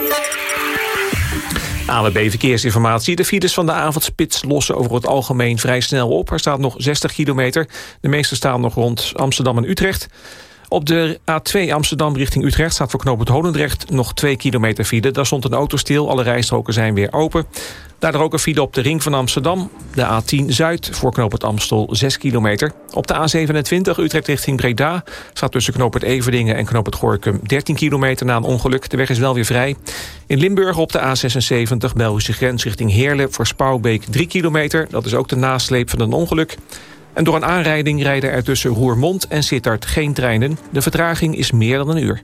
ANWB Verkeersinformatie. De files van de avondspits lossen over het algemeen vrij snel op. Er staat nog 60 kilometer. De meeste staan nog rond Amsterdam en Utrecht. Op de A2 Amsterdam richting Utrecht staat voor knooppunt Holendrecht nog 2 kilometer file. Daar stond een auto stil, alle rijstroken zijn weer open. Daardoor ook een file op de ring van Amsterdam. De A10 Zuid voor knooppunt Amstel 6 kilometer. Op de A27 Utrecht richting Breda staat tussen knooppunt Everdingen en knooppunt Gorkum 13 kilometer na een ongeluk. De weg is wel weer vrij. In Limburg op de A76 Belgische grens richting Heerlen voor Spouwbeek 3 kilometer. Dat is ook de nasleep van een ongeluk. En door een aanrijding rijden er tussen Roermond en Sittard geen treinen. De vertraging is meer dan een uur.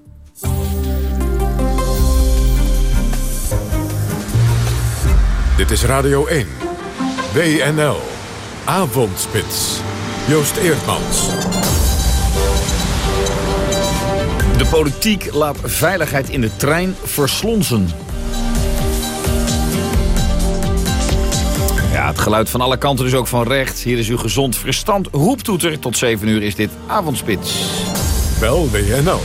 Dit is Radio 1. WNL. Avondspits. Joost Eerdmans. De politiek laat veiligheid in de trein verslonsen. Ja, het geluid van alle kanten, dus ook van rechts. Hier is uw gezond verstand roeptoeter. Tot 7 uur is dit Avondspits. Bel WNL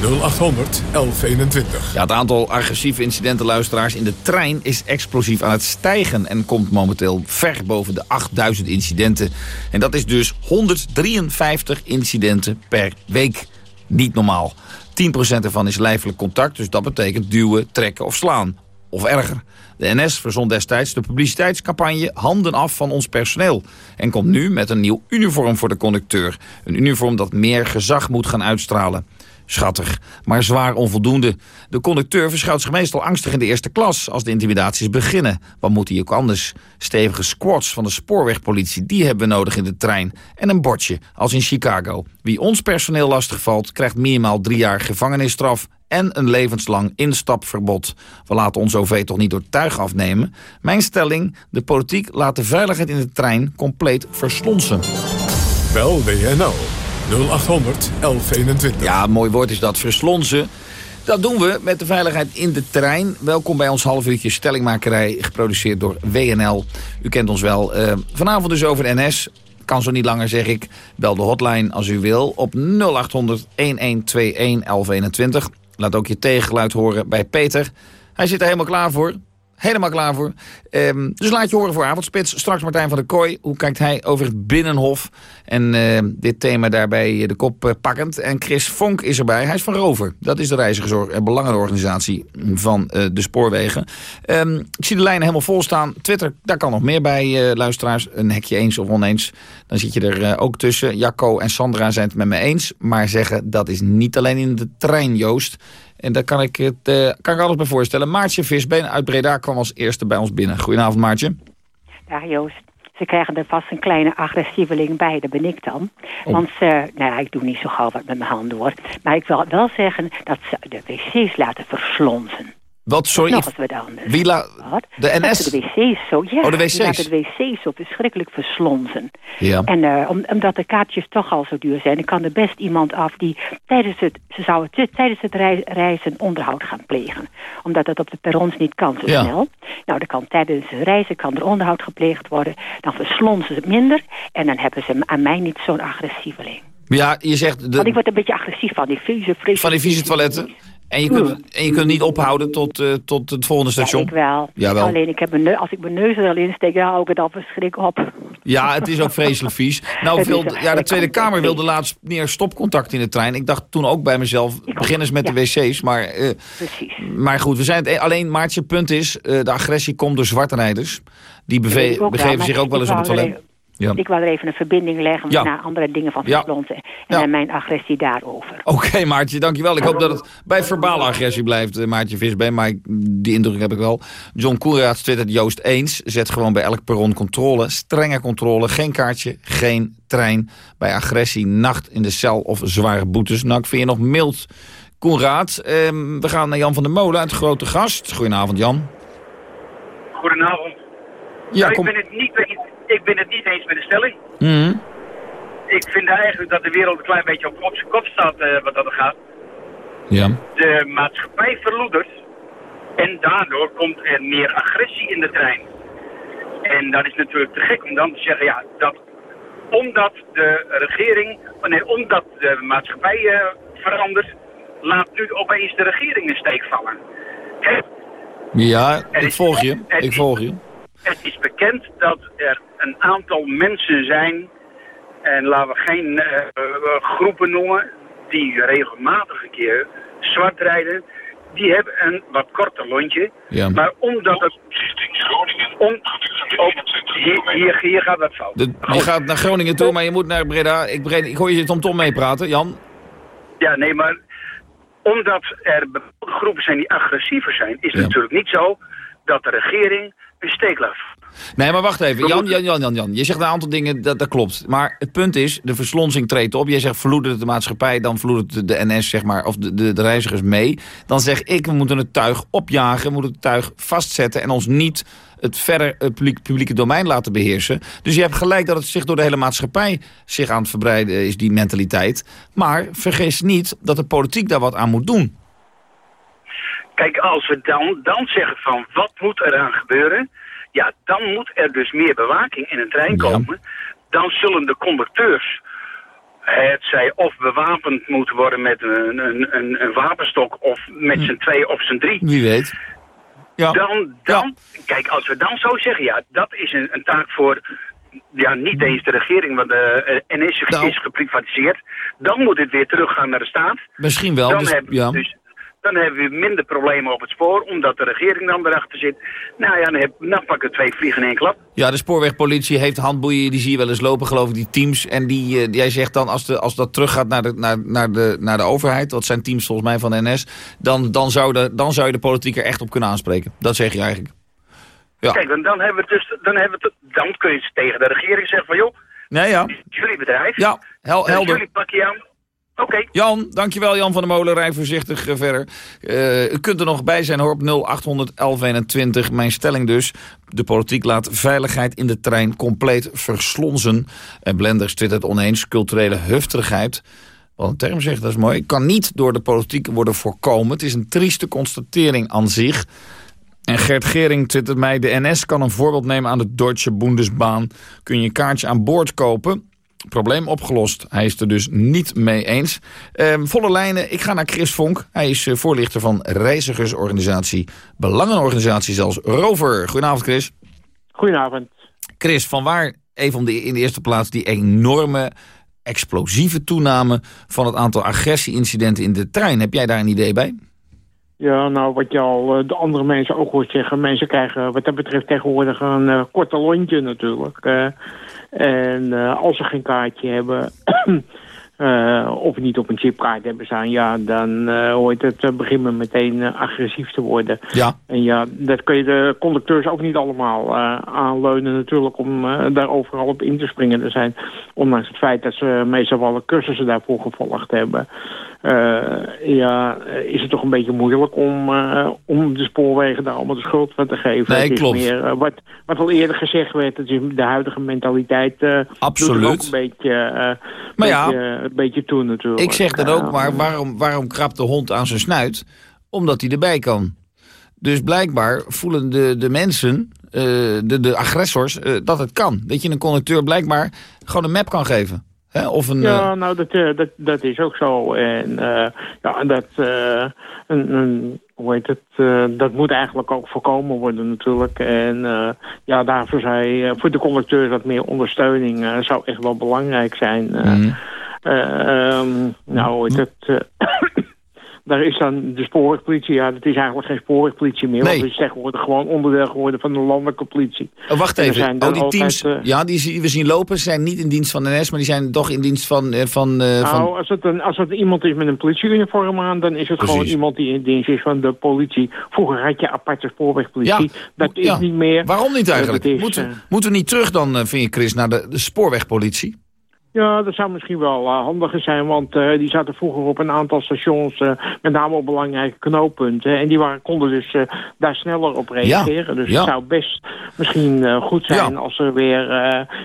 0800 1121. Ja, het aantal agressieve incidentenluisteraars in de trein is explosief aan het stijgen... en komt momenteel ver boven de 8000 incidenten. En dat is dus 153 incidenten per week. Niet normaal. 10% ervan is lijfelijk contact, dus dat betekent duwen, trekken of slaan. Of erger. De NS verzond destijds de publiciteitscampagne Handen af van ons personeel. En komt nu met een nieuw uniform voor de conducteur. Een uniform dat meer gezag moet gaan uitstralen. Schattig, maar zwaar onvoldoende. De conducteur verschuilt zich meestal angstig in de eerste klas... als de intimidaties beginnen. Wat moet hij ook anders? Stevige squads van de spoorwegpolitie, die hebben we nodig in de trein. En een bordje, als in Chicago. Wie ons personeel lastigvalt, krijgt minimaal drie jaar gevangenisstraf en een levenslang instapverbod. We laten ons OV toch niet door tuig afnemen. Mijn stelling, de politiek laat de veiligheid in de trein compleet verslonsen. Bel WNL 0800 1121. Ja, mooi woord is dat, verslonsen. Dat doen we met de veiligheid in de trein. Welkom bij ons half uurtje stellingmakerij, geproduceerd door WNL. U kent ons wel. Uh, vanavond dus over NS. Kan zo niet langer, zeg ik. Bel de hotline als u wil op 0800 1121 1121. Laat ook je tegengeluid horen bij Peter. Hij zit er helemaal klaar voor. Helemaal klaar voor. Um, dus laat je horen voor Avondspits. Straks Martijn van der Kooi. Hoe kijkt hij over het Binnenhof? En uh, dit thema daarbij de kop uh, pakkend. En Chris Vonk is erbij. Hij is van Rover. Dat is de reizigers- en belangenorganisatie van uh, de spoorwegen. Um, ik zie de lijnen helemaal vol staan. Twitter, daar kan nog meer bij, luisteraars. Een hekje eens of oneens. Dan zit je er ook tussen. Jacco en Sandra zijn het met me eens. Maar zeggen, dat is niet alleen in de trein, Joost. En daar kan ik, het, eh, kan ik alles bij voorstellen. Maartje Visbeen uit Breda kwam als eerste bij ons binnen. Goedenavond Maartje. Ja, Joost. Ze krijgen er vast een kleine agressieveling bij, dat ben ik dan. Oh. Want ze, nou ja, ik doe niet zo gauw wat met mijn handen hoor. Maar ik wil wel zeggen dat ze de wc's laten verslonzen. Wat, sorry? Nog eens wat anders. Wie la- Wat? de NS? de wc's zo, ja, Oh, de wc's. laten de wc's zo verschrikkelijk verslonzen. Ja. En om, omdat de kaartjes toch al zo duur zijn, dan kan er best iemand af die tijdens het, ze zouden tijdens het rei- reizen onderhoud gaan plegen. Omdat dat op de perrons niet kan zo Ja. snel. Nou, dan kan tijdens het reizen kan er onderhoud gepleegd worden. Dan verslonzen ze het minder en dan hebben ze aan mij niet zo'n agressieveling. Ja, je zegt... De, Want ik word een beetje agressief van die vieze, van die vieze toiletten. En je kunt, en je kunt niet ophouden tot, eh, tot het volgende station. Ja, ik wel. Jawel. Alleen ik heb mijn neus, als ik mijn neus er al in steek, dan hou ik het al verschrikkelijk op. Ja, het is ook vreselijk vies. Nou, [laughs] ook- ja, de Tweede Kamer wilde laatst meer stopcontact in de trein. Ik dacht toen ook bij mezelf, begin eens met de wc's. Maar, eh, maar goed, we zijn het, e- alleen Maartje, punt is, eh, de agressie komt door. Die beve- ik ook wel, begeven zich ook wel eens op het toilet. Ja. Ik wil er even een verbinding leggen Ja. naar andere dingen van Ja. verslonzen. En mijn agressie daarover. Oké, Maartje, dankjewel. Ik hoop dat het bij verbale agressie blijft, eh, Maartje Visbeen. Maar ik- die indruk heb ik wel. John Koenraads twittert Joost eens. Zet gewoon bij elk perron controle. Strenge controle. Geen kaartje, geen trein. Bij agressie, nacht in de cel of zware boetes. Nou, ik vind je nog mild, Koenraad. Ehm, we gaan naar Jan van der Molen uit Grote Gast. Goedenavond, Jan. Goedenavond. Ja, Nou, ik, ben het niet, eens- ik ben het niet eens met de stelling. Mhm. Ik vind eigenlijk dat de wereld een klein beetje op, op zijn kop staat eh, wat dat er gaat. Ja. De maatschappij verloedert en daardoor komt er meer agressie in de trein. En dat is natuurlijk te gek om dan te zeggen, ja, dat omdat de regering, oh nee, omdat de maatschappij eh, verandert, laat nu opeens de regering een steek vallen. Ja, ik volg je. Ik volg je. Het is bekend dat er een aantal mensen zijn, en laten we geen eh, groepen noemen, die regelmatig een keer zwart rijden. Die hebben een wat korter lontje. Ja. Maar omdat het... Om, hier, hier, gaat dat fout. De, je gaat naar Groningen toe, maar je moet naar Breda. Ik, Breda, ik hoor je Tom Tom meepraten, Jan. Ja, nee, maar omdat er bepaalde groepen zijn die agressiever zijn, is het natuurlijk niet zo dat de regering een steek laat. Nee, maar wacht even. Jan, Jan, Jan, Jan, Jan. Je zegt een aantal dingen, dat, dat klopt. Maar het punt is, de verslonsing treedt op. Jij zegt verloedert de maatschappij, dan verloedert de, de NS, zeg maar, of de, de, de reizigers mee. Dan zeg ik, we moeten het tuig opjagen, we moeten het tuig vastzetten... en ons niet het verder het publiek, publieke domein laten beheersen. Dus je hebt gelijk dat het zich door de hele maatschappij zich aan het verbreiden is, die mentaliteit. Maar vergis niet dat de politiek daar wat aan moet doen. Kijk, als we dan, dan zeggen van wat moet er aan gebeuren, ja, dan moet er dus meer bewaking in een trein komen. Dan zullen de conducteurs, het zij of bewapend moeten worden met een, een, een, een wapenstok of met z'n twee of z'n drie. Wie weet. Ja. Dan, dan kijk, als we dan zo zeggen, ja, dat is een, een taak voor, ja, niet eens de regering, want de eh, NS is, Nou. is geprivatiseerd. Dan moet het weer teruggaan naar de staat. Misschien wel. Dan dus, hebben ja. dus dan hebben we minder problemen op het spoor, omdat de regering dan erachter zit. Nou ja, dan, heb, dan pakken we twee vliegen in één klap. Ja, de spoorwegpolitie heeft handboeien, die zie je wel eens lopen, geloof ik, die teams. En die, eh, jij zegt dan, als, de, als dat teruggaat naar de, naar, naar, de, naar de overheid, dat zijn teams volgens mij van de NS, dan, dan, zou de, dan zou je de politiek er echt op kunnen aanspreken. Dat zeg je eigenlijk. Ja. Kijk, want dan hebben we dus, dan hebben we het, dan kun je tegen de regering zeggen van joh, Nee, ja. jullie bedrijf. Ja, hel, Dus helder. jullie pakken je aan. Oké. Jan, dankjewel Jan van der Molen. Rij voorzichtig eh, verder. Eh, u kunt er nog bij zijn hoor op 0800 1121. Mijn stelling dus. De politiek laat veiligheid in de trein compleet verslonzen. En Blenders twittert oneens culturele hufterigheid. Wat een term zegt, dat is mooi. Kan niet door de politiek worden voorkomen. Het is een trieste constatering aan zich. En Gert Gering twittert mij... de NS kan een voorbeeld nemen aan de Deutsche Bundesbahn. Kun je een kaartje aan boord kopen... Probleem opgelost. Hij is er dus niet mee eens. Ehm, volle lijnen. Ik ga naar Chris Vonk. Hij is eh, voorlichter van reizigersorganisatie. Belangenorganisatie zelfs. Rover. Goedenavond Chris. Goedenavond. Chris, van waar even om de, in de eerste plaats die enorme explosieve toename van het aantal agressieincidenten in de trein. Heb jij daar een idee bij? Ja, nou, wat je al eh, de andere mensen ook hoort zeggen. Mensen krijgen wat dat betreft tegenwoordig een eh, korte lontje natuurlijk. Eh, en eh, als ze geen kaartje hebben, uh, [clears throat] of niet op een chipkaart hebben staan, ja, dan uh, hoort het uh, beginnen meteen agressief te worden. Ja. En ja, dat kun je de conducteurs ook niet allemaal aanleunen natuurlijk om daar overal op in te springen. Er zijn, ondanks het feit dat ze meestal alle cursussen daarvoor gevolgd hebben, ja, is het toch een beetje moeilijk om, om de spoorwegen daar allemaal de schuld van te geven. Nee, het is klopt. Meer, wat, wat al eerder gezegd werd, het is de huidige mentaliteit Absoluut. ook een beetje, maar ja, een beetje toe natuurlijk. Ik zeg dan ook maar, waarom, waarom krabt de hond aan zijn snuit? Omdat hij erbij kan. Dus blijkbaar voelen de, de mensen, uh, de, de agressors, uh, dat het kan. Dat je een conducteur blijkbaar gewoon een map kan geven. Hè? Of een, ja, nou, dat, uh, dat, dat is ook zo. En ja, dat, een, een, hoe heet het, dat moet eigenlijk ook voorkomen worden natuurlijk. En ja, daarvoor zei voor de conducteurs wat meer ondersteuning zou echt wel belangrijk zijn. Mm. Uh, um, nou, het, uh, daar is dan de spoorwegpolitie. Ja, dat is eigenlijk geen spoorwegpolitie meer. Nee. Want het is tegenwoordig gewoon onderdeel geworden van de landelijke politie. Oh, wacht En even. Oh, die altijd, teams, eh, ja, die we zien lopen, zijn niet in dienst van de NS, maar die zijn toch in dienst van... eh, van, eh, van... Nou, als het, een, als het iemand is met een politieuniform aan, dan is het gewoon iemand die in dienst is van de politie. Vroeger had je aparte spoorwegpolitie. dat is ja. niet meer. Waarom niet eigenlijk? Is, moeten, moeten we niet terug dan, vind je Chris, naar de, de spoorwegpolitie? Ja, dat zou misschien wel eh, handiger zijn, want eh, die zaten vroeger op een aantal stations, eh, met name op belangrijke knooppunten. En die waren, konden dus daar sneller op reageren. dus ja. het zou best misschien goed zijn Ja. als er weer,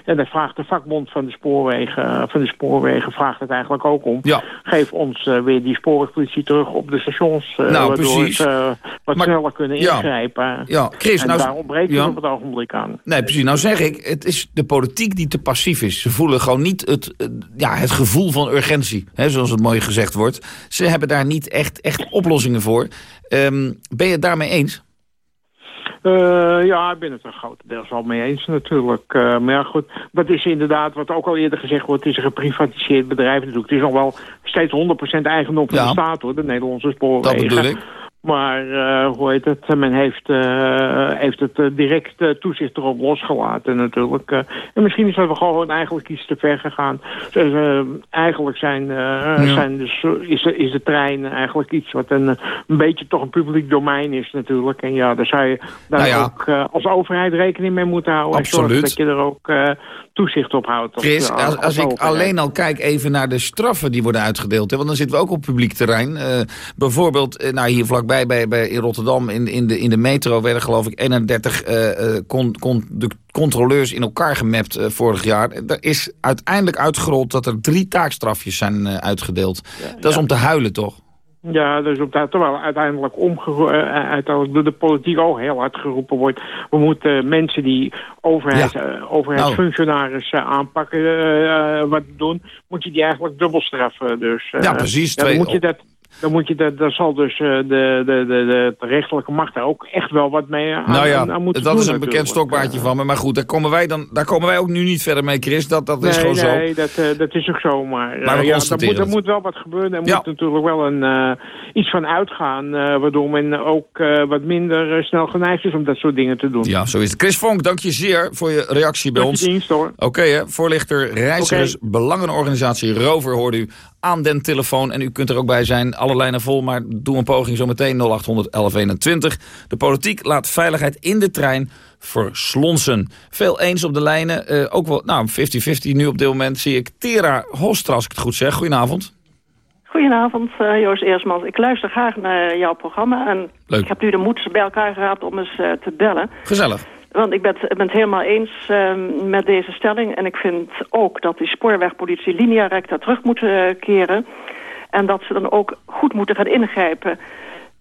en dat vraagt de vakbond van de spoorwegen, van de spoorwegen vraagt het eigenlijk ook om. Geef ons weer die spoorwegpolitie terug op de stations, Nou, waardoor precies. ze wat Maar- sneller kunnen ingrijpen. Ja, Chris, en nou- daar ontbreekt ja. het op het ogenblik aan. Nee, precies. Nou zeg ik, het is de politiek die te passief is. Ze voelen gewoon niet het, eh, ja, het gevoel van urgentie, hè, zoals het mooi gezegd wordt. Ze hebben daar niet echt, echt oplossingen voor. Ehm, ben je het daarmee eens? Eh, ja, ik ben het er grotendeels wel mee eens natuurlijk. Eh, maar ja, goed, dat is inderdaad wat ook al eerder gezegd wordt. Het is een geprivatiseerd bedrijf natuurlijk. Het is nog wel steeds 100% eigendom van Ja. de staat hoor, de Nederlandse spoorwegen. Dat bedoel ik. Maar uh, hoe heet het? Men heeft, uh, heeft het uh, direct toezicht erop losgelaten natuurlijk. en misschien is dat we gewoon eigenlijk iets te ver gegaan. Dus, eigenlijk zijn, zijn dus, is, de, is de trein eigenlijk iets wat een, een beetje toch een publiek domein is natuurlijk. En ja, daar zou je daar Nou ja. ook als overheid rekening mee moeten houden. En Absoluut. dat je er ook toezicht op houdt. als- Chris, als, als ik alleen al kijk even naar de straffen die worden uitgedeeld... Hè, want dan zitten we ook op publiek terrein. Eh, bijvoorbeeld, eh, nou hier vlakbij bij, bij, in Rotterdam in, in, de, in de metro... werden geloof ik 31 eh, eh, con, con, de controleurs in elkaar gemapt eh, vorig jaar. Er is uiteindelijk uitgerold dat er drie taakstrafjes zijn eh, uitgedeeld. dat is om te huilen, toch? Ja, dus op dat, terwijl uiteindelijk, uh, uiteindelijk door de politiek ook heel hard geroepen wordt. We moeten mensen die overheid, Ja. uh, overheidsfunctionarissen uh, aanpakken, uh, wat doen, moet je die eigenlijk dubbel straffen. Dus, Ja, precies. Dan Twee- moet je dat, dan moet je dat, daar zal dus uh, de, de, de, de, rechterlijke macht daar ook echt wel wat mee aan, nou ja, aan, aan moeten dat doen is een bekend stokbaardje van me. Maar goed, daar komen, wij dan, daar komen wij ook nu niet verder mee, Chris. Dat, dat is nee, gewoon nee, zo. dat, eh, dat is ook zo. Maar, eh, Maar we ja, er moet, er wel wat gebeuren. Er Ja. moet natuurlijk wel een, eh, iets van uitgaan. eh, waardoor men ook eh, wat minder eh, snel geneigd is om dat soort dingen te doen. Ja, zo is het. Chris Vonk, dank je zeer voor je reactie bij ons. Oké, hè, voorlichter Reizigers Belangenorganisatie Rover hoorde u aan den telefoon. En u kunt er ook bij zijn. Alle lijnen vol, maar doe een poging zometeen 0800 1121. De politiek laat veiligheid in de trein verslonsen. Veel eens op de lijnen. eh, ook wel, nou, 50-50 nu op dit moment zie ik. Tera Hostra, als ik het goed zeg. Goedenavond. Goedenavond, eh, Joost Eersmans. Ik luister graag naar jouw programma. En Leuk. ik heb nu de moed bij elkaar geraapt om eens eh, te bellen. Gezellig. Want ik ben, ben het helemaal eens eh, met deze stelling. En ik vind ook dat die spoorwegpolitie linea recta terug moet eh, keren. En dat ze dan ook goed moeten gaan ingrijpen.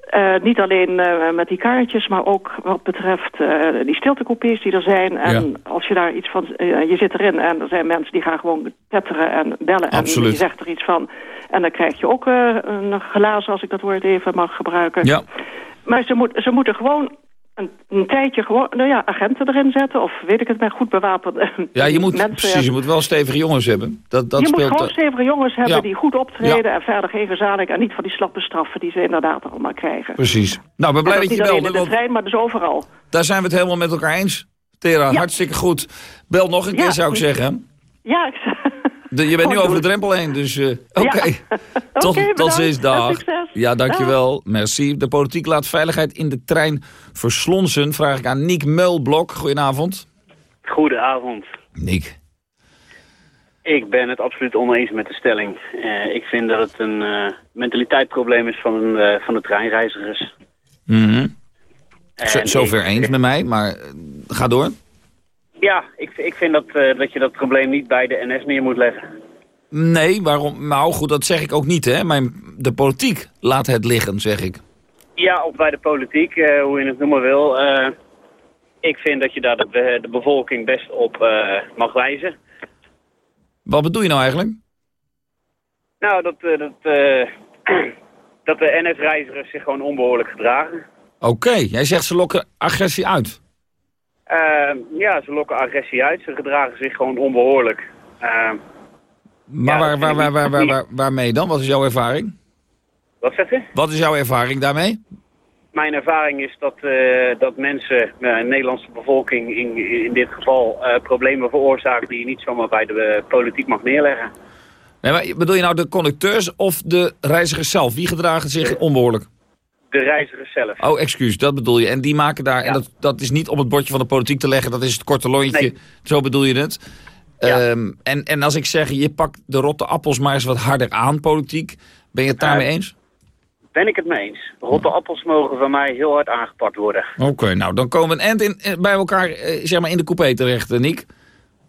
Eh, niet alleen eh, met die kaartjes, maar ook wat betreft die stiltecoupés die er zijn. En als je daar iets van... je zit erin en er zijn mensen die gaan gewoon tetteren en bellen. Absoluut. En die zegt er iets van. En dan krijg je ook een glazen, als ik dat woord even mag gebruiken. Ja. Maar ze, moet, ze moeten gewoon een, een tijdje gewoon, nou ja, agenten erin zetten. Of weet ik het, maar goed bewapend. Ja, je moet, mensen, precies, je moet wel stevige jongens hebben. Dat, dat je speelt, moet gewoon eh, stevige jongens hebben Ja. die goed optreden... en verder geen en niet van die slappe straffen... die ze inderdaad allemaal krijgen. Precies. Nou, ben blij dat je niet alleen belde. in de trein, maar dus overal. daar zijn we het helemaal met elkaar eens. Tera, Ja. hartstikke goed. Bel nog een keer, zou ik zeggen. Ja, ik, De, je bent nu over de drempel heen, dus uh, [laughs] oké. tot, tot ziens, dag. Ja, dankjewel. Merci. De politiek laat veiligheid in de trein verslonsen. Vraag ik aan Niek Meulblok. Goedenavond. Goedenavond. Niek. Ik ben het absoluut oneens met de stelling. Eh, ik vind dat het een uh, mentaliteitsprobleem is van, uh, van de treinreizigers. Mhm. En zover ik- eens met mij, maar eh, ga door. Ja, ik, ik vind dat, eh, dat je dat probleem niet bij de NS neer moet leggen. Nee, waarom? Nou goed, dat zeg ik ook niet, hè. Maar de politiek laat het liggen, zeg ik. Ja, of bij de politiek, eh, hoe je het noemen wil. Eh, ik vind dat je daar de, de bevolking best op mag wijzen. Wat bedoel je nou eigenlijk? Nou, dat, dat, [clears throat] dat de NS-reizigers zich gewoon onbehoorlijk gedragen. Oké, jij zegt ze lokken agressie uit. Eh, ja, ze lokken agressie uit. Ze gedragen zich gewoon onbehoorlijk. Eh, Maar waar, waar, waar, waar, waar, waar- waarmee dan? Wat is jouw ervaring? wat zeg je? Wat is jouw ervaring daarmee? Mijn ervaring is dat, eh, dat mensen, eh, de Nederlandse bevolking in, in dit geval, eh, problemen veroorzaken die je niet zomaar bij de eh, politiek mag neerleggen. Nee, maar bedoel je nou de conducteurs of de reizigers zelf? Wie gedragen zich onbehoorlijk? De reizigers zelf. Oh, excuus, dat bedoel je. En die maken daar, en dat, dat is niet op het bordje van de politiek te leggen, dat is het korte lontje. Nee. Zo bedoel je het. Ehm, en, en als ik zeg, je pakt de rotte appels maar eens wat harder aan, politiek, ben je het daarmee Eh, eens? Ben ik het mee eens. Rotte appels mogen van mij heel hard aangepakt worden. Oké, nou dan komen we een end in, eh, bij elkaar eh, zeg maar in de coupé terecht, Niek.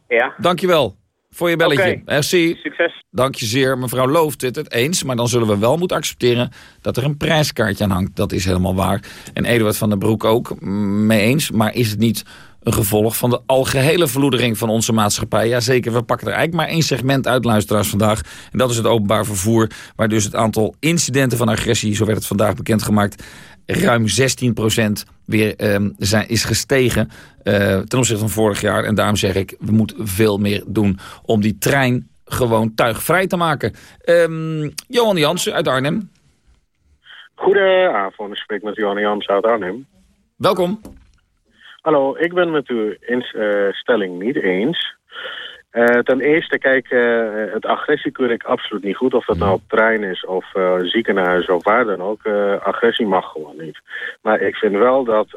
Ja. Dankjewel voor je belletje. Oké. Merci. Succes. Dank je zeer. Mevrouw Looft het het eens, maar dan zullen we wel moeten accepteren dat er een prijskaartje aan hangt. Dat is helemaal waar. En Eduard van der Broek ook mm, mee eens, maar is het niet een gevolg van de algehele verloedering van onze maatschappij? Jazeker, we pakken er eigenlijk maar één segment uit, luisteraars, vandaag. En dat is het openbaar vervoer, waar dus het aantal incidenten van agressie, zo werd het vandaag bekendgemaakt, ruim 16% weer ehm, zijn, is gestegen eh, ten opzichte van vorig jaar. En daarom zeg ik, we moeten veel meer doen om die trein gewoon tuigvrij te maken. Ehm, Johan Jansen uit Arnhem. Goedenavond, ik spreek met Johan Jans uit Arnhem. Welkom. Hallo, ik ben met uw instelling niet eens. Eh, ten eerste, kijk, eh, het agressie keur ik absoluut niet goed. Of dat nou op trein is of eh, ziekenhuis of waar dan ook. agressie mag gewoon niet. Maar ik vind wel dat,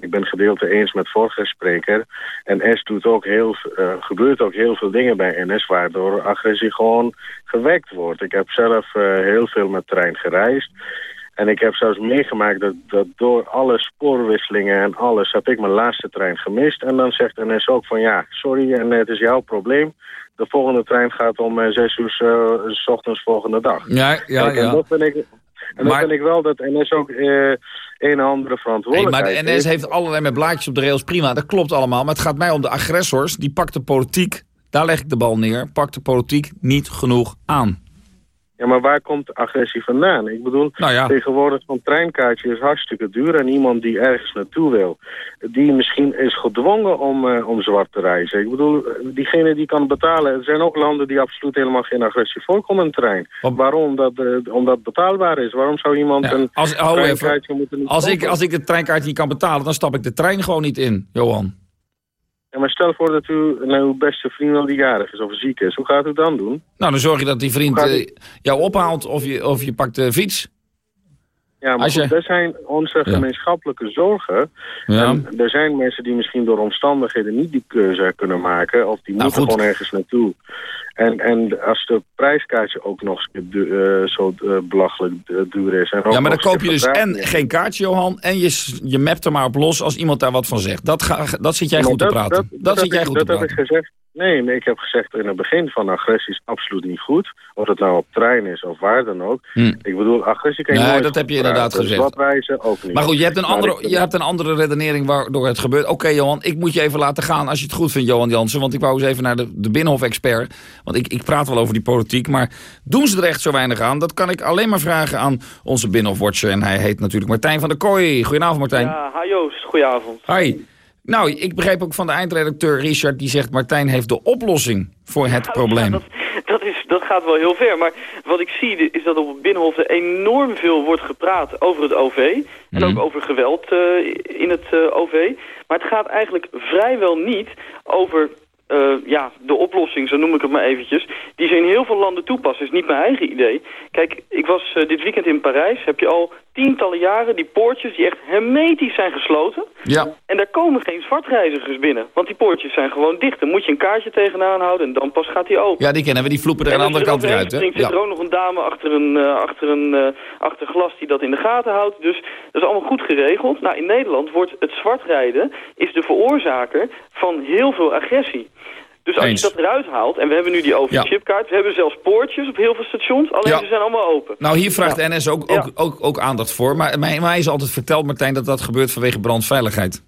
ik ben gedeelte eens met vorige spreker. NS doet ook heel, gebeurt ook heel veel dingen bij NS waardoor agressie gewoon gewekt wordt. Ik heb zelf heel veel met trein gereisd. En ik heb zelfs meegemaakt dat, dat door alle spoorwisselingen en alles heb ik mijn laatste trein gemist. En dan zegt NS ook van ja, sorry en het is jouw probleem. De volgende trein gaat om eh, zes uur eh, s ochtends volgende dag. Ja, ja, En ja. dat vind ik, en Maar- vind ik wel dat NS ook eh, een en andere verantwoordelijkheid maar de NS heeft allerlei met blaadjes op de rails, prima, dat klopt allemaal. Maar het gaat mij om de agressors, die pakt de politiek, daar leg ik de bal neer, pakt de politiek niet genoeg aan. Ja, maar waar komt agressie vandaan? Ik bedoel, Nou ja. tegenwoordig zo'n treinkaartje is hartstikke duur... en iemand die ergens naartoe wil, die misschien is gedwongen om, eh, om zwart te reizen. Ik bedoel, diegene die kan betalen... Er zijn ook landen die absoluut helemaal geen agressie voorkomen in de trein. Waarom? Omdat, eh, omdat het betaalbaar is. Waarom zou iemand een Als, hou even, treinkaartje moeten als, ik, als ik het treinkaartje niet kan betalen, dan stap ik de trein gewoon niet in, Johan. Ja, maar stel voor dat u naar uw beste vriend al die jarig is of ziek is. Hoe gaat u dan doen? Nou, dan zorg je dat die vriend eh, jou ophaalt of je, of je pakt de fiets. Ja, maar je- goed, dat zijn onze gemeenschappelijke zorgen. Ja. En er zijn mensen die misschien door omstandigheden niet die keuze kunnen maken. Of die Nou, moeten goed. gewoon ergens naartoe. En, en als de prijskaartje ook nog eh, zo eh, belachelijk eh, duur is. En Ja, maar dan koop je dus en geen kaartje, Johan, en je, je mapt er maar op los als iemand daar wat van zegt. Dat, ga, dat zit jij goed te praten. Dat, dat zit heb jij goed te dat heb praten. ik gezegd. Nee, maar ik heb gezegd in het begin van agressie is absoluut niet goed. Of het nou op trein is of waar dan ook. Hm. Ik bedoel, agressie kan je Nee, nooit dat heb je goed inderdaad praten. gezegd. Dus reizen ook niet. Maar goed, je hebt een Maar andere, ik- je hebt een andere redenering waardoor het gebeurt. Oké, Johan, ik moet je even laten gaan als je het goed vindt, Johan Jansen. Want ik wou eens even naar de, de Binnenhof-expert. Want ik, ik praat wel over die politiek, maar doen ze er echt zo weinig aan? Dat kan ik alleen maar vragen aan onze Binnenhof-watcher. En hij heet natuurlijk Martijn van der Kooi. Goedenavond, Martijn. Ja, hi Joost, goedenavond. Hi. Nou, ik begreep ook van de eindredacteur Richard, die zegt... Martijn heeft de oplossing voor het probleem. Dat, is, dat gaat wel heel ver, maar wat ik zie is dat op het Binnenhof er enorm veel wordt gepraat over het OV. En Mhm. ook over geweld eh, in het eh, OV. Maar het gaat eigenlijk vrijwel niet over... eh, ja, de oplossing, zo noem ik het maar eventjes, die ze in heel veel landen toepassen. is niet mijn eigen idee. Kijk, ik was eh, dit weekend in Parijs, heb je al tientallen jaren die poortjes die echt hermetisch zijn gesloten. Ja. En daar komen geen zwartreizigers binnen, want die poortjes zijn gewoon dicht. Dan moet je een kaartje tegenaan houden en dan pas gaat hij open. Ja, die kennen we, die vloepen er aan de andere kant weer uit. Hè? Springt, zit er ook nog een dame achter een, uh, achter een achter glas die dat in de gaten houdt. Dus dat is allemaal goed geregeld. Nou, in Nederland wordt het zwartrijden is de veroorzaker van heel veel agressie. Dus als Eens. je dat eruit haalt, en we hebben nu die overchipkaart, we hebben zelfs poortjes op heel veel stations, alleen Ja. ze zijn allemaal open. Nou, hier vraagt NS ook, ook, ook, ook aandacht voor. Maar mij, mij is altijd verteld, Martijn, dat dat gebeurt vanwege brandveiligheid.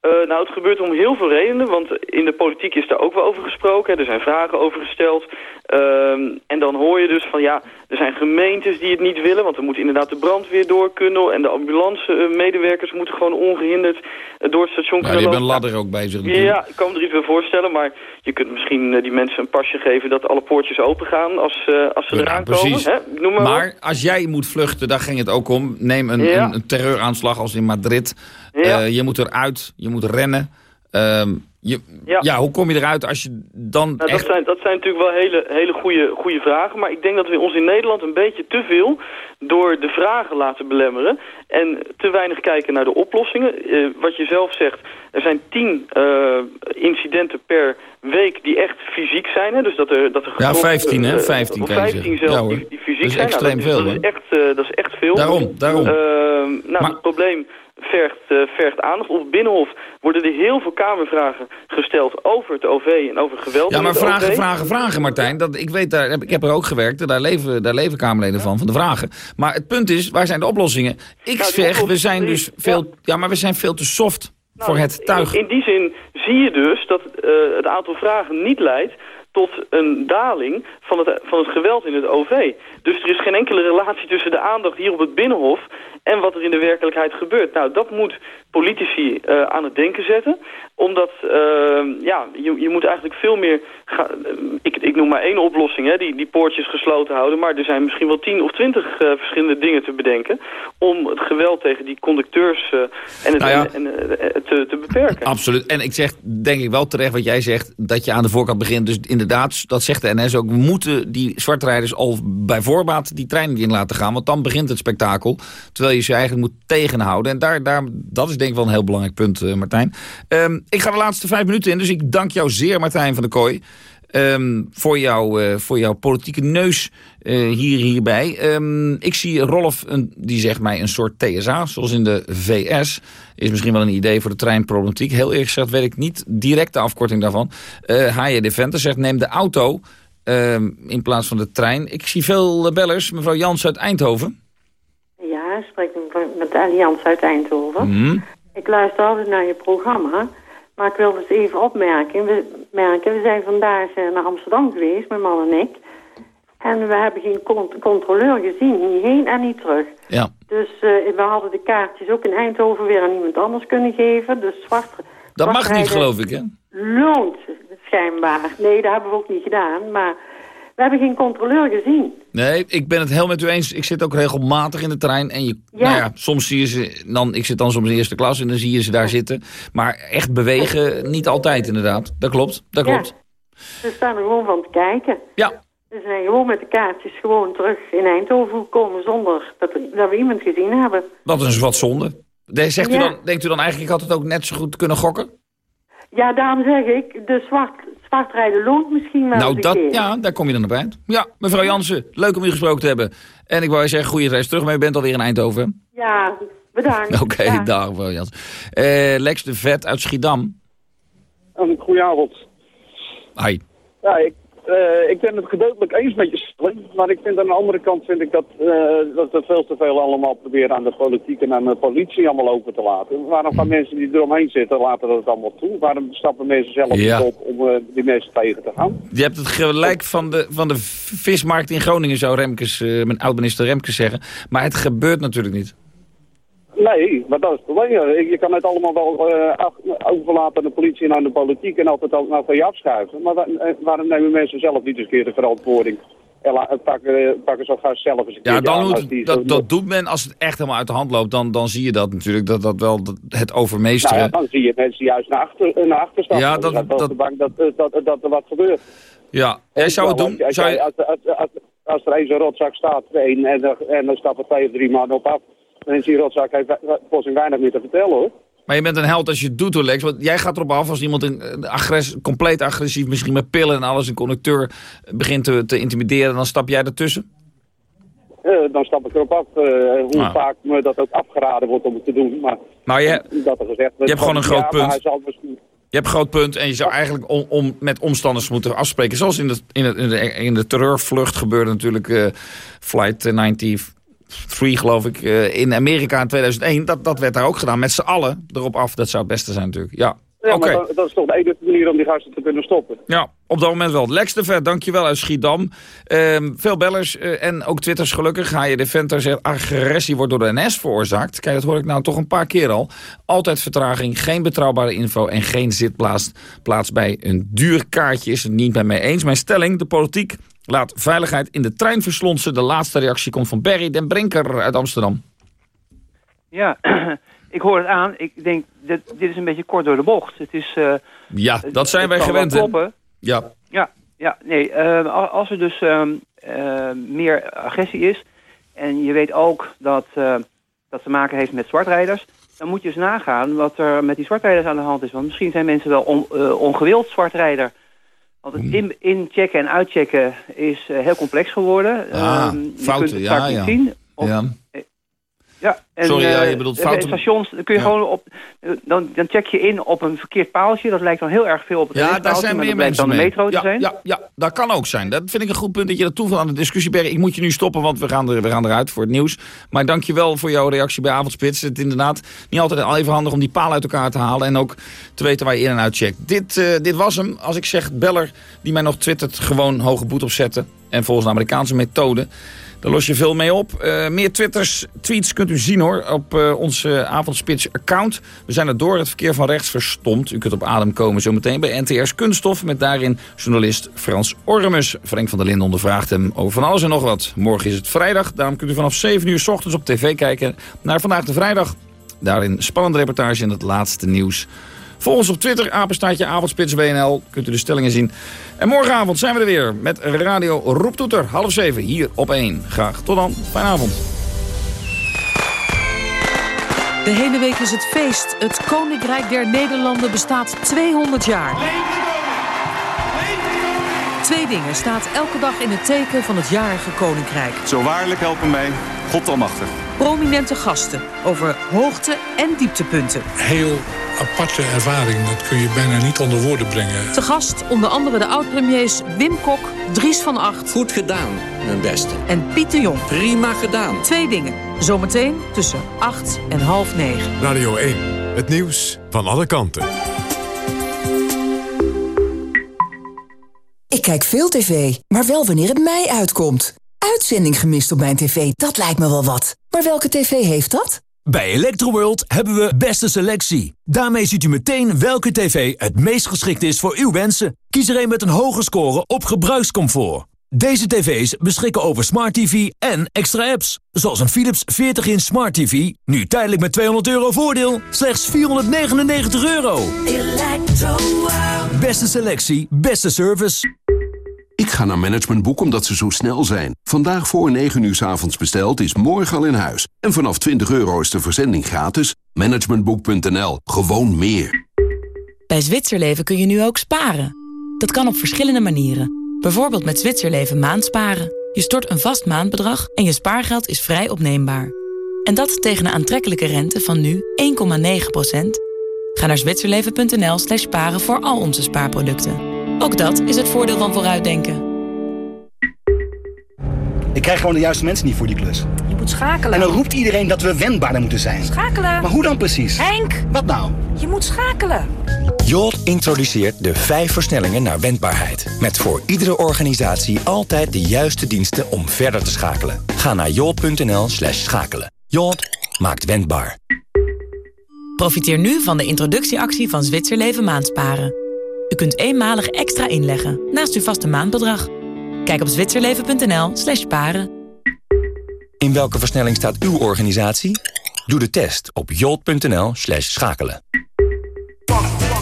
Eh, nou, het gebeurt om heel veel redenen, want in de politiek is daar ook wel over gesproken. hè. Er zijn vragen over gesteld. Ehm, en dan hoor je dus van, ja, er zijn gemeentes die het niet willen, want er moet inderdaad de brandweer door kunnen. En de ambulance-medewerkers moeten gewoon ongehinderd eh, door het station kunnen die hebben een ladder ook bij zich. natuurlijk. Ja, ik kan me er iets bij voorstellen, maar je kunt misschien eh, die mensen een pasje geven dat alle poortjes open gaan als, eh, als ze Ja, eraan precies. komen. Hè? Noem maar, Maar als jij moet vluchten, daar ging het ook om. Neem een, Ja. een, een terreuraanslag als in Madrid. Ja. Eh, je moet eruit, je moet rennen. Ehm, je, ja. Ja. hoe kom je eruit als je dan Nou, echt... dat, zijn, dat zijn natuurlijk wel hele, hele goede, goede vragen. Maar ik denk dat we ons in Nederland een beetje te veel door de vragen laten belemmeren. En te weinig kijken naar de oplossingen. Eh, wat je zelf zegt, er zijn tien eh, incidenten per week die echt fysiek zijn. Hè? Dus dat er, dat er Ja, 15 hè? eh, 15 of kan je 15 zeggen. zelfs Ja, die, die fysiek Dat is zijn. Nou, extreem dat, veel, dat, is echt, dat is echt veel. Daarom, daarom. Ehm, nou, het probleem vergt, eh, vergt aandacht. Op Binnenhof worden er heel veel kamervragen gesteld over het OV en over geweld Ja, maar vragen, vragen, vragen, Martijn. Dat, ik weet, daar, heb- ik heb er ook gewerkt. Daar leven, daar leven Kamerleden van, van de vragen. Maar het punt is, waar zijn de oplossingen? Ik Nou, zeg, we zijn dus veel... Ja. maar we zijn veel te soft voor het tuig. In, in die zin zie je dus dat eh, het aantal vragen niet leidt tot een daling van het, van het geweld in het OV. Dus er is geen enkele relatie tussen de aandacht hier op het Binnenhof en wat er in de werkelijkheid gebeurt. Nou, dat moet politici eh, aan het denken zetten. Omdat, eh, ja, je, je moet eigenlijk veel meer... ga- eh, ik, ik noem maar één oplossing, hè, die, die poortjes gesloten houden. Maar er zijn misschien wel tien of twintig verschillende dingen te bedenken... om het geweld tegen die conducteurs en het, Nou ja. en, en, te, te beperken. Absoluut. En ik zeg, denk ik wel terecht wat jij zegt, dat je aan de voorkant begint. Dus inderdaad, dat zegt de NS ook, moeten die zwartrijders al bij die trein in laten gaan. Want dan begint het spektakel. Terwijl je ze eigenlijk moet tegenhouden. En daar, daar, dat is denk ik wel een heel belangrijk punt, eh, Martijn. Ehm, ik ga de laatste vijf minuten in, dus ik dank jou zeer, Martijn van der Kooi. ehm, voor, jou, eh, voor jouw politieke neus eh, hier, hierbij. Ehm, ik zie Rolf, een, die zegt mij een soort TSA, zoals in de VS. Is misschien wel een idee voor de treinproblematiek. Heel eerlijk gezegd weet ik niet direct de afkorting daarvan. H.J. de Venter zegt, neem de auto in plaats van de trein. Ik zie veel bellers. Mevrouw Jans uit Eindhoven. Ja, ik spreek met Allianz uit Eindhoven. Mhm. Ik luister altijd naar je programma. Maar ik wil dus even opmerken. We, merken, we zijn vandaag eh, naar Amsterdam geweest, mijn man en ik. En we hebben geen con- controleur gezien. Niet heen en niet terug. Ja. Dus eh, we hadden de kaartjes ook in Eindhoven weer aan iemand anders kunnen geven. Dus zwart, Dat mag niet, geloof ik, hè? Loont schijnbaar. Nee, dat hebben we ook niet gedaan. Maar we hebben geen controleur gezien. Nee, ik ben het heel met u eens. Ik zit ook regelmatig in de trein. En je, Ja. nou ja, soms zie je ze... Dan, ik zit dan soms in de eerste klas en dan zie je ze daar zitten. Maar echt bewegen, niet altijd inderdaad. Dat klopt, dat klopt. We staan er gewoon van te kijken. Ja. We zijn gewoon met de kaartjes gewoon terug in Eindhoven gekomen zonder dat, dat we iemand gezien hebben. Dat is wat zonde. De- Zegt u dan, denkt u dan eigenlijk, ik had het ook net zo goed kunnen gokken? Ja, daarom zeg ik, de zwart, zwartrijden loont misschien wel nou, dat, keer. ja, daar kom je dan op eind. Ja, mevrouw Jansen, leuk om u gesproken te hebben. En ik wou je zeggen, goede reis terug, maar u bent alweer in Eindhoven. Ja, bedankt. [laughs] Oké, Ja. dag mevrouw Jansen. Eh, Lex de Vet uit Schiedam. Een goedenavond. Hi. Ja, ik, eh, ik ben het gedeeltelijk eens met je stelling, maar ik vind aan de andere kant vind ik dat, eh, dat we veel te veel allemaal proberen aan de politiek en aan de politie allemaal over te laten. Waarom gaan mensen die eromheen zitten laten dat allemaal toe? Waarom stappen mensen zelf Ja. niet op om eh, die mensen tegen te gaan? Je hebt het gelijk van de, van de vismarkt in Groningen, zou Remkes, mijn oud-minister Remkes zeggen. Maar het gebeurt natuurlijk niet. Nee, maar dat is het probleem. Je kan het allemaal wel eh, af- overlaten aan de politie en aan de politiek en altijd ook nou van je afschuiven. Maar eh, waarom nemen mensen zelf niet eens een keer de verantwoording En pakken, pakken zo gast zelf eens een Ja, dan aan die dat, zo- dat doet men als het echt helemaal uit de hand loopt. Dan, dan zie je dat natuurlijk, dat dat wel dat- het overmeesteren. Nou ja, dan zie je mensen juist naar achter, naar achter stappen. Ja, dat- wel dat- te bang dat, dat, dat, dat er wat gebeurt. Ja, jij zou het doen? Als, Zou jij- je- als, als, als, als er één zo'n rotzak staat en, er- en dan stappen twee of drie man op af, die rotzak heeft volgens weinig meer te vertellen hoor. Maar je bent een held als je het doet hoor, Lex. Want jij gaat erop af als iemand een, agress, compleet agressief, misschien met pillen en alles, een conducteur begint te, te intimideren. Dan stap jij ertussen? Eh, dan stap ik erop af. eh, hoe Ah. vaak me dat ook afgeraden wordt om het te doen. Maar Maar je, dat er gezegd je hebt gewoon een groot ja, punt. misschien- Je hebt een groot punt en je zou eigenlijk om, om, met omstanders moeten afspreken. Zoals in de, in de, in de, in de terreurvlucht gebeurde natuurlijk eh, Flight 93 geloof ik, eh, in Amerika in 2001. Dat, dat werd daar ook gedaan, met z'n allen erop af. Dat zou het beste zijn natuurlijk, ja. Ja, Oké. maar dat, dat is toch de enige manier om die gasten te kunnen stoppen. Ja, op dat moment wel. Lex de Vet, dankjewel uit Schiedam. Ehm, veel bellers eh, en ook twitters gelukkig. Ga je de venter zegt agressie wordt door de NS veroorzaakt. Kijk, dat hoor ik nou toch een paar keer al. Altijd vertraging, geen betrouwbare info en geen zitplaats plaats bij een duur kaartje. Is het niet bij mij eens. Mijn stelling, de politiek laat veiligheid in de trein verslonsen. De laatste reactie komt van Berry den Brinker uit Amsterdam. Ja, [clears throat] ik hoor het aan. Ik denk, dit, dit is een beetje kort door de bocht. Het is... eh, Ja, dat zijn wij gewend. Ja. Ja, ja nee. eh, al- als er dus ehm, eh, meer agressie is... en je weet ook dat dat te maken heeft met zwartrijders... dan moet je eens nagaan wat er met die zwartrijders aan de hand is. Want misschien zijn mensen wel on- eh, ongewild zwartrijder... Want het in, inchecken en uitchecken is eh, heel complex geworden. Ah, Ehm, je fouten, kunt het ja, vaak niet ja. zien. Of- ja. Ja, en, Sorry, ja, je bedoelt eh, fouten- stations kun je Ja. gewoon op... Dan, dan check je in op een verkeerd paaltje. Dat lijkt dan heel erg veel op het Ja, daar zijn meer mensen dan de metro te zijn. Ja, ja, dat kan ook zijn. Dat vind ik een goed punt dat je dat toevoegt aan de discussie, Berry. Ik moet je nu stoppen, want we gaan, er, we gaan eruit voor het nieuws. Maar dank je wel voor jouw reactie bij Avondspits. Het is inderdaad niet altijd al even handig om die paal uit elkaar te halen... en ook te weten waar je in en uit checkt. Dit, eh, dit was hem. Als ik zeg beller die mij nog twittert, gewoon hoge boet opzetten. En volgens de Amerikaanse methode... Daar los je veel mee op. Eh, meer twitters, tweets kunt u zien hoor op eh onze avondspits account. We zijn er door het verkeer van rechts verstomd. U kunt op adem komen zometeen bij NTR's Kunststof... met daarin journalist Frans Ormus. Frank van der Linden ondervraagt hem over van alles en nog wat. Morgen is het vrijdag, daarom kunt u vanaf 7 uur s ochtends op tv kijken... naar Vandaag de Vrijdag. Daarin spannende reportage en het laatste nieuws. Volg ons op Twitter, apenstaatje avondspits WNL. Kunt u de stellingen zien. En morgenavond zijn we er weer met Radio Roeptoeter. Half zeven hier op 1. Graag tot dan. Fijne avond. De hele week is het feest. Het Koninkrijk der Nederlanden bestaat 200 jaar. Twee dingen staat elke dag in het teken van het jarige Koninkrijk. Zo waarlijk helpen mij, God almachtig. Prominente gasten over hoogte- en dieptepunten. Heel aparte ervaring, dat kun je bijna niet onder woorden brengen. Te gast onder andere de oud-premiers Wim Kok, Dries van Acht... Goed gedaan, mijn beste. en Piet de Jong. Prima gedaan. Twee dingen. Zometeen tussen 8 en half 9. Radio 1, het nieuws van alle kanten. Ik kijk veel tv, maar wel wanneer het mij uitkomt. Uitzending gemist op mijn tv, dat lijkt me wel wat. Maar welke tv heeft dat? Bij Electroworld hebben we beste selectie. Daarmee ziet u meteen welke tv het meest geschikt is voor uw wensen. Kies er een met een hoge score op gebruikscomfort. Deze tv's beschikken over Smart TV en extra apps. Zoals een Philips 40-inch Smart TV, nu tijdelijk met 200 euro voordeel. Slechts 499 euro. Beste selectie, beste service. Ik ga naar Managementboek omdat ze zo snel zijn. Vandaag voor 9 uur 's avonds besteld is morgen al in huis. En vanaf 20 euro is de verzending gratis. Managementboek.nl. Gewoon meer. Bij Zwitserleven kun je nu ook sparen. Dat kan op verschillende manieren. Bijvoorbeeld met Zwitserleven maandsparen. Je stort een vast maandbedrag en je spaargeld is vrij opneembaar. En dat tegen een aantrekkelijke rente van nu 1,9%. Ga naar zwitserleven.nl slash sparen voor al onze spaarproducten. Ook dat is het voordeel van vooruitdenken. Ik krijg gewoon de juiste mensen niet voor die klus. Je moet schakelen. En dan roept iedereen dat we wendbaarder moeten zijn. Schakelen. Maar hoe dan precies? Henk! Wat nou? Je moet schakelen. Jolt introduceert de vijf versnellingen naar wendbaarheid. Met voor iedere organisatie altijd de juiste diensten om verder te schakelen. Ga naar jolt.nl slash schakelen. Jolt maakt wendbaar. Profiteer nu van de introductieactie van Zwitserleven maandsparen. U kunt eenmalig extra inleggen naast uw vaste maandbedrag. Kijk op zwitserleven.nl slash paren. In welke versnelling staat uw organisatie? Doe de test op jolt.nl slash schakelen.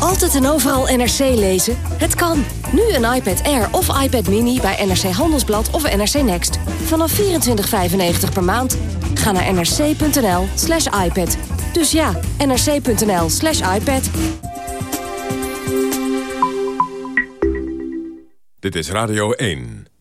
Altijd en overal NRC lezen? Het kan. Nu een iPad Air of iPad Mini bij NRC Handelsblad of NRC Next. Vanaf 24,95 per maand. Ga naar nrc.nl slash iPad. Dus ja, nrc.nl slash iPad. Dit is Radio 1.